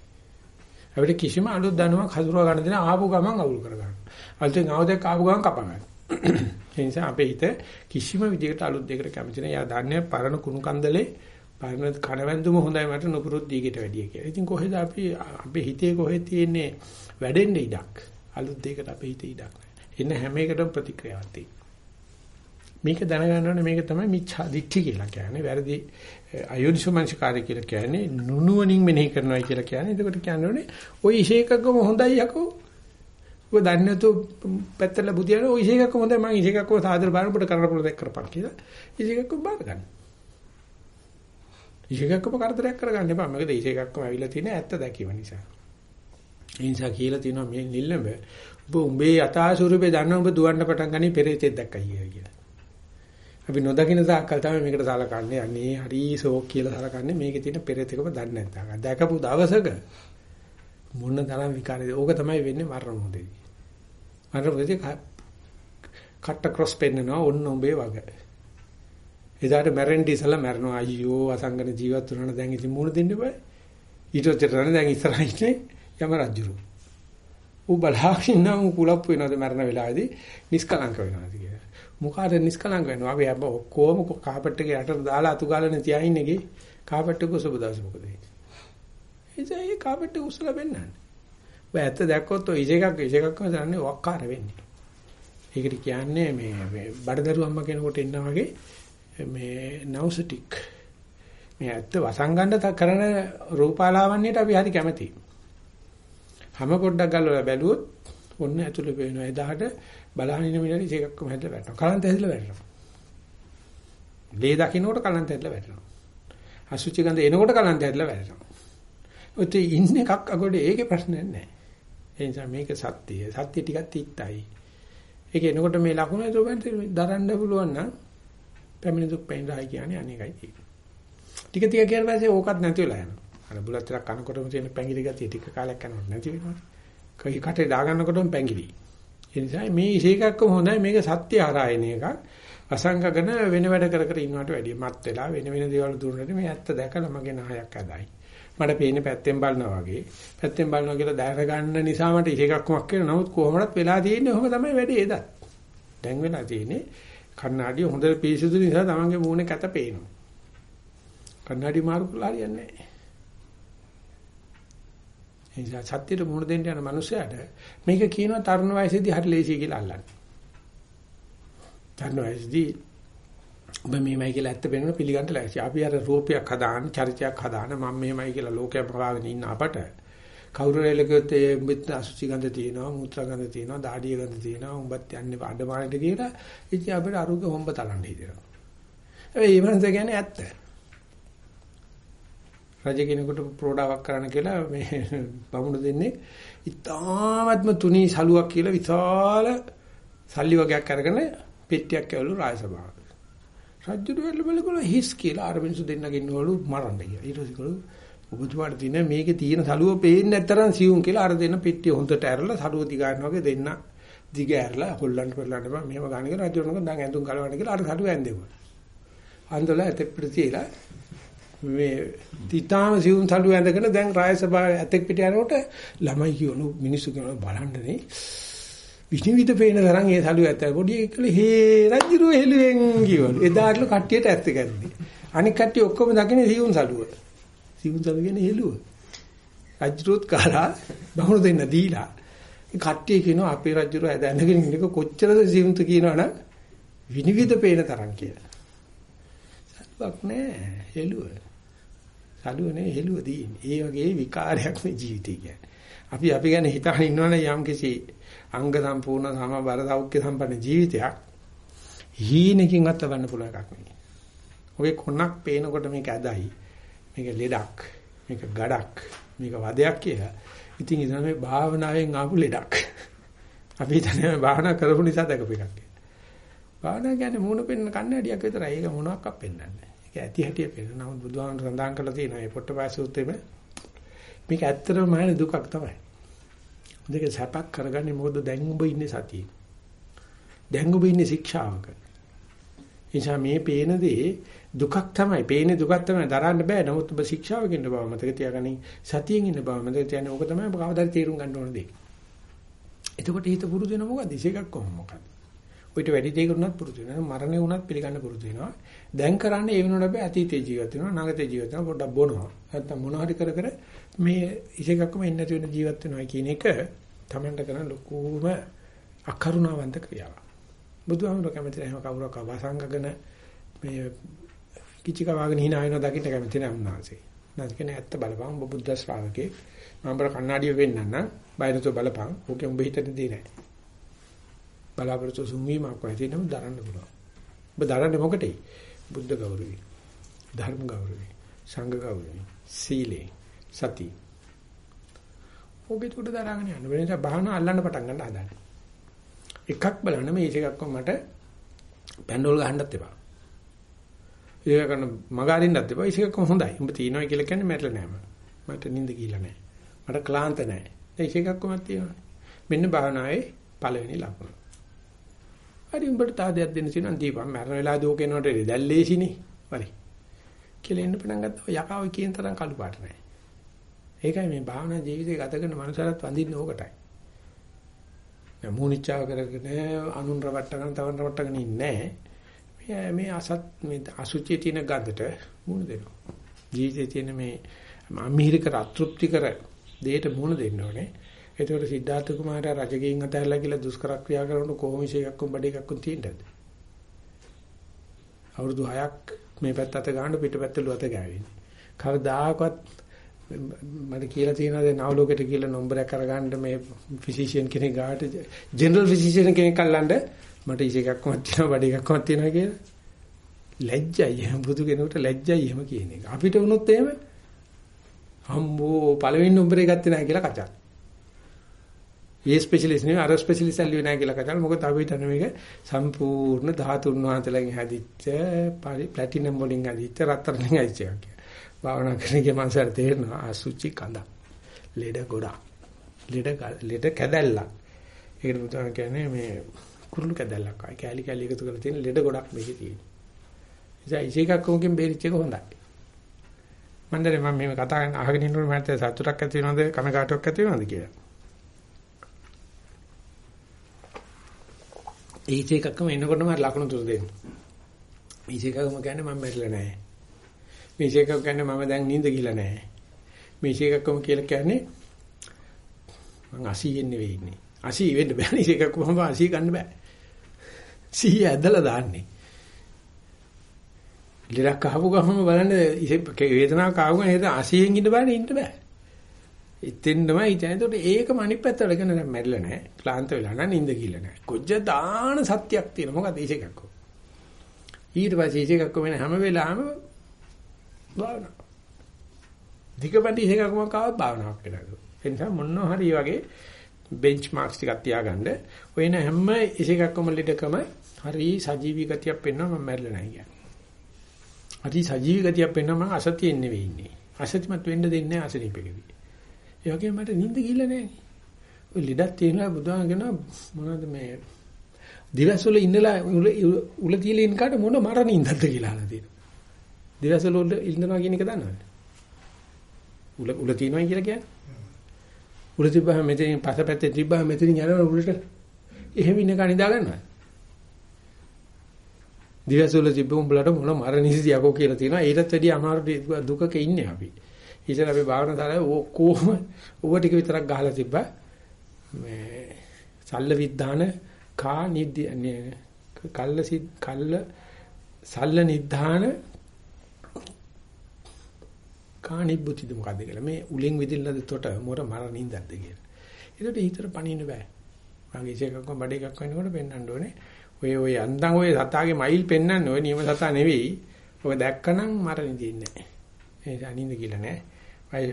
අපිට කිසිම අලුත් දැනුමක් හසුරව ගන්න දෙන ආපු ගමන් අවුල් කර ගන්න. අලුතෙන් ආවදක් ආපු ගමන් කපා ගන්න. ඒ නිසා අපේ හිත කිසිම විදිහකට අලුත් දෙයකට කැමති නැහැ. යා දන්නේ පරණ කුණු කන්දලේ පරණ කණවැන්දුම හොඳයි මට නුපුරුත් දීකට වැඩිය කියලා. ඉතින් කොහෙද අපි අපේ හිතේ කොහෙද තියෙන්නේ වැඩෙන්න ඉඩක්. අලුත් දෙයකට අපේ හිතේ ඉඩක් නැහැ. එන්න හැම එකටම ප්‍රතික්‍රියාවක් තියෙනවා. මේක දැනගන්න ඕනේ මේක තමයි මිච්ඡා දිට්ඨි කියලා කියන්නේ. වැරදි අයෝනිසෝමනසිකාරය කියලා කියන්නේ නුනුවණින් මෙනෙහි කරනවා කියලා කියන්නේ. එතකොට කියන්නේ ඔය ඉෂේකකම හොඳයි යකෝ. ඔබ දන්නේ නැතුව පැත්තල බුදියන ඔය ඉෂේකක හොඳයි මම ඉෂේකකව සාදර බලන්න පොඩ කරන්න පුළුවන් දෙයක් කරපන් කියලා. ඉෂේකකව බාර ගන්න. ඉෂේකකව කරදරයක් කරගන්න එපා. මොකද ඉෂේකකම ඇවිල්ලා තියෙන ඇත්ත දැකීම නිසා. ඒ නිසා කියලා තියෙනවා මේ නිල්ලඹ ඔබ උඹේ යථා ස්වරූපේ දන්න ඔබ දුවන්න පටන් ගන්නේ පෙරේතෙක් දැක්කයි කියලා. අපි නොදකින තාක්කල් තමයි මේකට සලකන්නේ. අනේ හරි ෂෝක් කියලා සලකන්නේ මේකේ තියෙන පෙරේතකම දන්නේ නැත්නම්. දැකපු දවසක මොන තරම් විකාරද. ඕක තමයි වෙන්නේ මරණ මොහොතේදී. මරණ මොහොතේ කට්ට ක්‍රොස් පෙන්නනවා ඔන්න උඹේ වගේ. එදාට මැරෙන්ටි ඉස්සලා මැරෙනවා අයියෝ අසංගන ජීවත් වුණා දැන් ඉතින් මූණ දෙන්න බෑ. ඊට පස්සේ දැන් ඉස්සරහින් යම රජුරු. ඌ බලහින්න ඌ කුලප් වෙනවද මරණ වෙලාවේදී නිස්කලංක වෙනවද කියලා. මොකාට නිස්කලංක වෙනවා. අපි හැබ ඔක්කොම කාපට් එකේ යටට දාලා අතු ගාලානේ තියා ඉන්නේගේ. කාපට් එක උසබ දාස මොකද වෙන්නේ? එසේ ඒ කාපට් එක උසලා බෙන්නන්නේ. ඔය ඇත්ත දැක්කොත් ඔය ඉජේකක් ඉජේකක්ම දන්නේ වක්කාර වෙන්නේ. ඒකට කියන්නේ මේ බඩදරු අම්ම කෙනෙකුට ඉන්න වගේ මේ නවුසටික්. මේ ඇත්ත වසංගණ්ඩ කරන රූපාලාවන්‍යයට අපි හරි කැමතියි. හැම පොඩ්ඩක් ගල්වලා බැලුවොත් ඔන්න ඇතුළේ පේනවා. එදාට බලහන් ඉන්න මිනිහට ඒකක්ම හැදලා වැටෙනවා. කලන්ත හැදලා වැටෙනවා. ලේ දකින්නකොට කලන්ත හැදලා වැටෙනවා. අසුචි ගඳ එනකොට කලන්ත හැදලා වැටෙනවා. ඔතේ ඉන්න එකක් අගොඩ ඒකේ ප්‍රශ්නයක් නැහැ. ඒ නිසා මේක සත්‍යය. සත්‍ය ටිකක් තිත්තයි. ඒක එනකොට මේ ලකුණ ඒක දරන්න පුළුවන් නම් පැමිණි දුක් පෙන්රායි කියන්නේ අනේකයි තියෙන්නේ. ටික ටික කියන පස්සේ ඕකත් නැති වෙලා යනවා. අර බුලත් ටිකක් කනකොටම තියෙන පැංගිලි ගතිය ටික කාලයක් යනකොට නැති වෙනවා. කයි කටේ දාගන්නකොටම පැංගිලි. ඒ නිසා මේ ඉසේකක්කම හොඳයි මේක සත්‍ය ආරායන එකක්. අසංගකන වෙන වැඩ කර කර ඉන්නවට වැඩිය මත් වෙලා වෙන වෙන දේවල් දුන්නට මේ ඇත්ත දැකලා මගේ නහයක් අදයි. මට පේන්නේ පැත්තෙන් බලනවා වගේ. පැත්තෙන් බලනවා කියලා දැක ගන්න නිසා මට ඉසේකක්කමක් කියලා. නමුත් කොහොමවත් වෙලා තියෙන්නේ ඔහොම තමයි වැඩේ එදත්. දැන් වෙලා තියෙන්නේ කණ්ණාඩිය හොඳට පිරිසිදු නිසා තමන්ගේ මූණේ කැත පේනවා. කණ්ණාඩි මාරු කරලා හරියන්නේ නැහැ. ඒ නිසා සත්‍යයට මුහුණ දෙන්න යන මනුස්සයාට මේක කියනවා තරුණ වයසේදී හරි ලේසියි කියලා අල්ලන්නේ. තරුණ වයසේදී ඔබ මෙහෙමයි කියලා ඇත්ත වෙනන පිළිගන්න ලෑස්ති. අපි අර රූපයක් හදාන, චරිතයක් හදාන මම මෙහෙමයි කියලා ලෝකයක් පවාගෙන ඉන්න අපට කවුරු රැලෙකෙත් ඒ උඹත් අසුචි ගඳ තියෙනවා, මූත්‍රා ගඳ තියෙනවා, දාඩිය ගඳ තියෙනවා, උඹත් යන්නේ අඩමාණට කියලා ඉතින් අපිට අරුග හොම්බ තලන්න හිතෙනවා. ඒ වන්ද කියන්නේ ඇත්ත. රජ කෙනෙකුට ප්‍රෝඩාවක් කරන්න කියලා මේ බමුණු දෙන්නේ ඉතාමත්ම තුනී සලුවක් කියලා විශාල සල්ලි වගේක් අරගෙන පෙට්ටියක් ඇවලු රාජසභාවට. රජුට වෙල බලකල හිස් කියලා අර මිනිස්සු දෙන්නගෙන ඉන්නවලු මරන්න කියලා. ඊට පස්සේ ඔබතුමාට තියෙන මේකේ තියෙන සලුව පේන්නේ නැතරම් සියුම් කියලා අර දෙන්න පෙට්ටිය හොඳට ඇරලා සලුව දිගාන වගේ දෙන්න දිග ඇරලා හොල්ලන්න පෙරලන්න බෑ මෙහෙම ගන්න කියලා රජුණක දැන් ඇඳුම් ගලවන්න කියලා අර සලුව ඇඳෙවුවා. අන්දල ඇතෙක් පිට තියලා මේ තිතාම සිවුම් සලුව ඇඳගෙන දැන් රාජ සභාවේ ඇතෙක් පිට යනකොට ළමයි කියනු මිනිස්සු කියනවා බලන්නනේ. විනිවිද පේන තරම් ඒ සලුව ඇත්ත. පොඩි එකල හේ රජුරෝ හෙළුවෙන් කියවලු. එදාටලු කට්ටියට ඇත්ත ගන්නේ අනික කට්ටිය ඔක්කොම දකින්නේ සිවුම් සලුව සිවුම් සලුව කියන්නේ හෙළුව. රජුරුත් කාලා බහුණු දෙන්න දීලා. කට්ටිය කියනවා අපේ රජුරෝ ඇද ඇඳගෙන ඉන්නක කොච්චරද සිවුම්ත කියනවනම් විනිවිද පේන තරම් කියලා. සලුවක් නෑ. හෙළුව. සලුව නේ හෙළුව දීන්නේ ඒ වගේ විකාරයක් මේ ජීවිතය කියන්නේ අපි අපි ගැන හිතාගෙන ඉන්නවනේ යම් කිසි අංග සම්පූර්ණ සමබර සෞඛ්‍ය සම්පන්න ජීවිතයක් හීනකින්වත් ලබන්න පුළුවන් එකක් නෙවෙයි. ඔගේ කොනක් පේනකොට මේක ඇදයි. මේක ලෙඩක්. මේක ගඩක්. මේක වදයක් කියලා. ඉතින් ඉතින් මේ භාවනාවෙන් ආපු ලෙඩක්. අපි හිතන්නේ භාවනා කරපු නිසා දැකපු එකක් කියලා. භාවනා කියන්නේ මූණ පෙන්න කන්නඩියක් විතරයි. ඒක මොනවාක් අපෙන්නන්නේ නැහැ. ඒක ඇති හැටිය පෙන්න. නමුත් බුදුහාමුදුර සඳහන් කරලා තියෙනවා මේ පොට්ටපාය සූත්‍රයේ මේක ඇත්තටම මහාන දුකක් තමයි. දෙක සැපක් කරගන්නේ මොකද දැන් ඔබ ඉන්නේ සතියේ. දැන් ඔබ ඉන්නේ ශික්ෂාවක. එනිසා මේ පේන දේ දුකක් තමයි. පේන්නේ දුකක් තමයි දරන්න බෑ. නමුත් ඔබ ශික්ෂාවක ඉන්න බව මතක තියාගනි. සතියෙන් ඉන්න බව මතක තියාගන්න. ඕක තමයි ඔබ කවදාද තේරුම් ගන්න ඕන දේ. එතකොට හිත පුරුදු වෙන මොකද? ඉසේකක් කොහොම මොකද? ඔයිට වැඩි දෙයකට උනත් පුරුදු වෙනවා. මරණය උනත් පිළිගන්න පුරුදු වෙනවා. දැන් කරන්නේ ඒ වෙනුවට බෑ අතීතේ ජීවත් වෙනවා. නාගතේ ජීවත් වෙනවා. පොඩ්ඩක් බොනවා. නැත්තම් මොන හරි කර කර මේ ඉසේකක්ම ඉන්න නැති වෙන ජීවත් වෙනවා කියන එක තමන්ට කරන ලොකුම අකරුණාවන්ත ක්‍රියාවක්. බුදුහාමුදුර කැමති නැහැ කවුරක් අවසංගගෙන මේ කිචි කවාගෙන hina වෙනවා දකින්න කැමති නැහැ උන්වහන්සේ. නැත්නම් ඇත්ත බලපං ඔබ බුද්ධ ශ්‍රාවකේ මම බර කණ්ණාඩිය වෙන්න නම් බයනතෝ බලපං. ඕකේ උඹ හිතට දෙන්නේ නැහැ. බලාපොරොත්තු සුන්වීමක් වයි තියෙනම දරන්න පුළුවන්. ඔබ දරන්නේ මොකටේ? බුද්ධ ගෞරවය, ධර්ම ගෞරවය, සංඝ ගෞරවය, සීලේ, සති. ඔබේ උඩ දරාගෙන යන්න. වෙන නිසා බහන අල්ලන්න පටන් ගන්න හදන්න. එකක් බලන්න මේ එකක්ව මට පැන්ඩෝල් ගහන්නත් එපා. ඒක කරන මගාරින්නත් එපා. ඒකක්ම හොඳයි. උඹ තියනවා කියලා කියන්නේ මැරෙලා නෑම. මට නිින්ද කියලා නෑ. මට ක්ලාන්ත නෑ. ඒක එකක්මත් තියෙනවා. මෙන්න භාවනාවේ පළවෙනි ලක්ෂණ. හරි උඹට තාදයක් දෙන්න තියෙනවා දීපන් මරණ වෙලාවදී ඕක එනකොට දැල්ලේසිනේ. හරි. කියලා එන්න පටන් ගත්තා. යකාව කියන තරම් කළු පාට නෑ. ඒකයි මේ භාවනා ජීවිතය ගත කරන මනුස්සයරත් වඳින්නේ ඕකටයි. දැන් මූනිච්චාව කරගෙන අනුන් රවට්ටගෙන තවන් රවට්ටගෙන ඉන්නේ මේ මේ අසත් මේ අසුචිය තියෙන ගඳට මුණ දෙනවා. ජීවිතයේ තියෙන මේ අමිහිරිකර අතෘප්තිකර දෙයට මුණ දෙන්න ඕනේ. ඒතකොට සිද්ධාර්ථ කුමාරයා රජගෙයින් අතහැරලා කියලා දුෂ්කර ක්‍රියා කරනකොට කොහොම විශේෂයක්ම බඩ එකක්ම තියෙන්නද? අවුරුදු 6ක් මේ පැත්ත අත ගන්න පිටපැත්ත ලුවත ගෑවෙන්නේ. කවදාකවත් මට කියලා තියෙනවා දැන් නවලෝකෙට කියලා නම්බරයක් අරගන්න මේ ෆිසිෂියන් කෙනෙක් ගාට ජෙනරල් ෆිසිෂියන් කෙනෙක් අල්ලන්න මට ඉස් එකක්වත් තියෙනවා බඩ එකක්වත් තියෙනවා කියලා ලැජ්ජයි එහෙම බුදු කෙනෙකුට ලැජ්ජයි එහෙම කියන එක අපිට වුණොත් එහෙම හම්බෝ පළවෙනි නම්බරේ ගත්තේ නැහැ කියලා කචා. ඒ ස්පෙෂලිස්ට් නෙවෙයි අර ස්පෙෂලිස්ට් ඇල්ලුවේ නැහැ කියලා කචා. මොකද අපි හිතන්නේ මේක සම්පූර්ණ ධාතුන් වහන්සේලාගෙන් හැදිච්ච ප්ලැටිනම් වලින් හැදිච්ච රත්තරන්ගෙන් හැදිච්ච එකක්. භාවනා කරනගේ මනසට තේරෙනවා අසුචි කඳ. ලෙඩ ගොඩක්. ලෙඩ ලෙඩ කැදැල්ලක්. ඒකට බුදුහාම කියන්නේ මේ කුරුළු කැදැල්ලක්. ආයි කැලි කැලි එකතු කරලා තියෙන ලෙඩ ගොඩක් මේකේ තියෙනවා. ඉතින් ඉසේකක් කොමකින් බේරිච්ච එක හොඳයි. මන්දරේ මම මේ කතා කරන අහගෙන ඉන්නකොට මට සතුටක් ඇති වෙනවද කනගාටුවක් ඇති වෙනවද කියලා. ඒ ඉසේකක්ම එනකොටම ලකුණු තුන දෙන්න. ඉසේකක්ම කියන්නේ මම මැරිලා නැහැ. මේ එකක් ගන්න මම දැන් නිින්ද ගිහලා නැහැ. මේ එකක්ම කියලා කියන්නේ මං 80 නෙවෙයි ඉන්නේ. 80 වෙන්න බෑනේ එකක් කොහොමද 80 ගන්න බෑ. 100 ඇදලා දාන්නේ. ලෙඩක් අහපු ගමම බලන්න වේදනාවක් ආවම නේද 80න් ඉන්න බෑ ඉන්න බෑ. ඉතින්දමයි ඉතින් ඒකට ඒකම අනිත් පැත්තට ගන්න දැන් මැරිලා නැහැ. ක්ලාන්ත වෙලා නැහැ නිින්ද කිල්ල නැහැ. කොච්ච දාන සත්‍යක් තියෙන මොකද ඒකක් ඊට පස්සේ ඒකක් වෙන හැම වෙලාවෙම භාවනාව. ධිකපටි ඒකක්ම කාවත් භාවනාවක් වෙනවා. ඒ නිසා මොනවා හරි වගේ බෙන්ච්මාර්ක්ස් ටිකක් තියාගන්න. ඔය න හැම ඒකක්ම ලිඩකම හරි සජීවී ගතියක් පෙන්වනවා මම මැරිලා නැහැ කියන්නේ. හරි සජීවී ගතියක් පෙන්වනවා මම අසතියෙන් නෙවෙයි ඉන්නේ. අසතිමත් වෙන්න දෙන්නේ නැහැ අසනීපෙකදී. ඒ වගේම මට නිින්ද ගිහිල්ලා නැහැ. ඔය ලෙඩක් තියෙනවා බුදුහාම කියනවා මොනවද මේ දිවස්වල ඉන්නලා උල තියලා ඉන්න කාට මොන මරණින්දද කියලා අහලා තියෙනවා. දිවස්වල උල ඉන්නවා කියන එක දන්නවද? උල උල තියනවා කියලා කියන්නේ? උල තිබ්බහම මෙතනින් පසපැත්තේ තිබ්බහම මෙතනින් යනවා උලට. එහෙම ඉන්න කා නිදා ගන්නවා. දිවස්වල තිබ්බ උඹලට මොන මරණිසි යකෝ කියලා තියෙනවා. ඊටත් වැඩිය අමාරු දුකක ඉන්නේ අපි. ඉතින් අපි භාවනා දාලා කොහොම ඌව ටික විතරක් ගහලා තිබ්බා. මේ සල්ල විද්ධාන කා නිද්ද කල්ල සිත් කල්ල සල්ල නිද්ධාන කා නිබ්බුතිද මොකද්ද කියලා මේ උලෙන් විදින්නද තොට මොර මරණින්දක්ද කියලා. ඒකට හිතට පණින්න බෑ. මගේ ඉසේකක්ම බඩ එකක් වෙනකොට පෙන්වන්න ඕනේ. ඔය ඔය අන්දන් ඔය සතාගේ මයිල් පෙන්වන්නේ ඔය නියම සතා නෙවෙයි. ඔය දැක්කනම් මරණින්දින්නේ නැහැ. ඒ අනින්ද කියලා නෑ.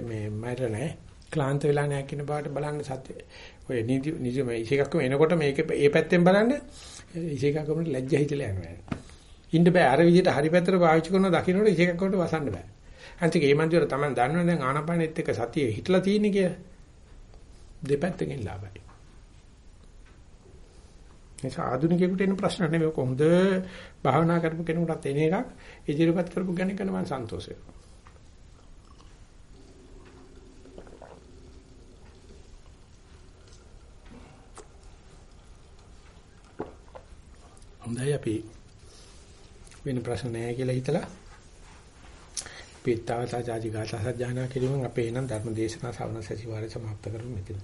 මේ මැර නැහැ. ක්ලාන්ත වෙලා නැහැ කියන බාට බලන්න සත්‍ය. ඔය නිදි නිදි මේ ඉසේකක්ම එනකොට මේක ඒ පැත්තෙන් බලන්න ඉසේකක්ම ලැජ්ජ හිතලා යනවා. ඉන්න බෑ අර විදිහට හරි පැත්තට පාවිච්චි කරනවා දකින්නකොට ඉසේකක්කට වසන්න බෑ. අන්තික ඒ මන්දිර තමයි දන්නවනේ දැන් ආනපානෙත් එක්ක සතිය හිටලා තියෙන්නේ කියලා. දෙපැත්තකින් ලාභයි. ඒ සාධුනිකයෙකුට එන ප්‍රශ්න නෙමෙයි කොහොමද භාවනා කරපු කෙනෙකුට එන එකක් ඉදිරියපත් කරපු කෙනෙක් ගැන මම සන්තෝෂ වෙනවා. හොඳයි අපි වෙන ප්‍රශ්න නැහැ කියලා හිතලා පිටතාවතා ජාති ගාථා සජ්ජානා කිරීමෙන් අපේ නම් ධර්ම දේශනා ශ්‍රවණ සතිವಾರය સમાપ્ત කරමු මෙතන.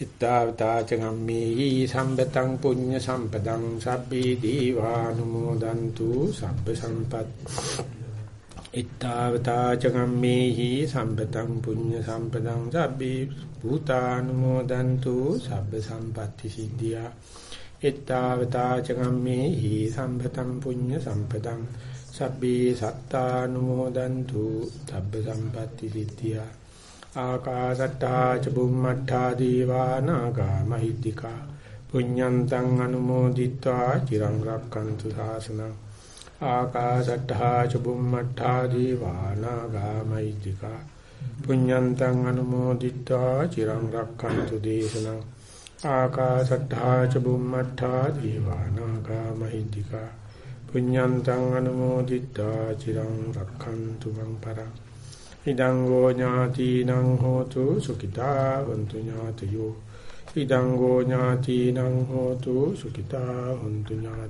ඉත්තාවතා චගම්මේහි සම්බතං පුඤ්ඤ සම්පදං සබ්බේ දීවානුමෝදන්තු සබ්බ සම්පත් ඉත්තාවතා චගම්මේහි සම්පතං පුඤ්ඤ සම්පතං සබ්බේ භූතානුමෝදන්තු සබ්බ සම්පatti සිද්ධියා එත්තාවතා චගම්මේ හි සම්පතං පුඤ්ඤ සම්පතං සබ්බේ සත්තානුමෝදන්තු සබ්බ සම්පatti සිද්ධියා ආකාසට්ටා ච බුම්මට්ටා දීවා නාග මහිද්దికා පුඤ්ඤන්තං අනුමෝදිත්වා චිරං රක්칸තු සාසනං ආකාසට්ටා ච බුම්මට්ටා දීවා නාග මහිද්దికා පුඤ්ඤන්තං අනුමෝදිත්වා චිරං රක්칸තු දේශනං ආකාශට්ටා ච බුම්මට්ටා දීවානාගා මහිද්దికා පුඤ්ඤන්තං අනුමෝදිත්වා චිරං රක්ඛන්තු මං පරං ඉදං ගෝ ඥාතිනං හෝතු සුඛිතා වന്തു ඥාතයෝ ඉදං ගෝ ඥාතිනං හෝතු සුඛිතා වന്തു ඥාත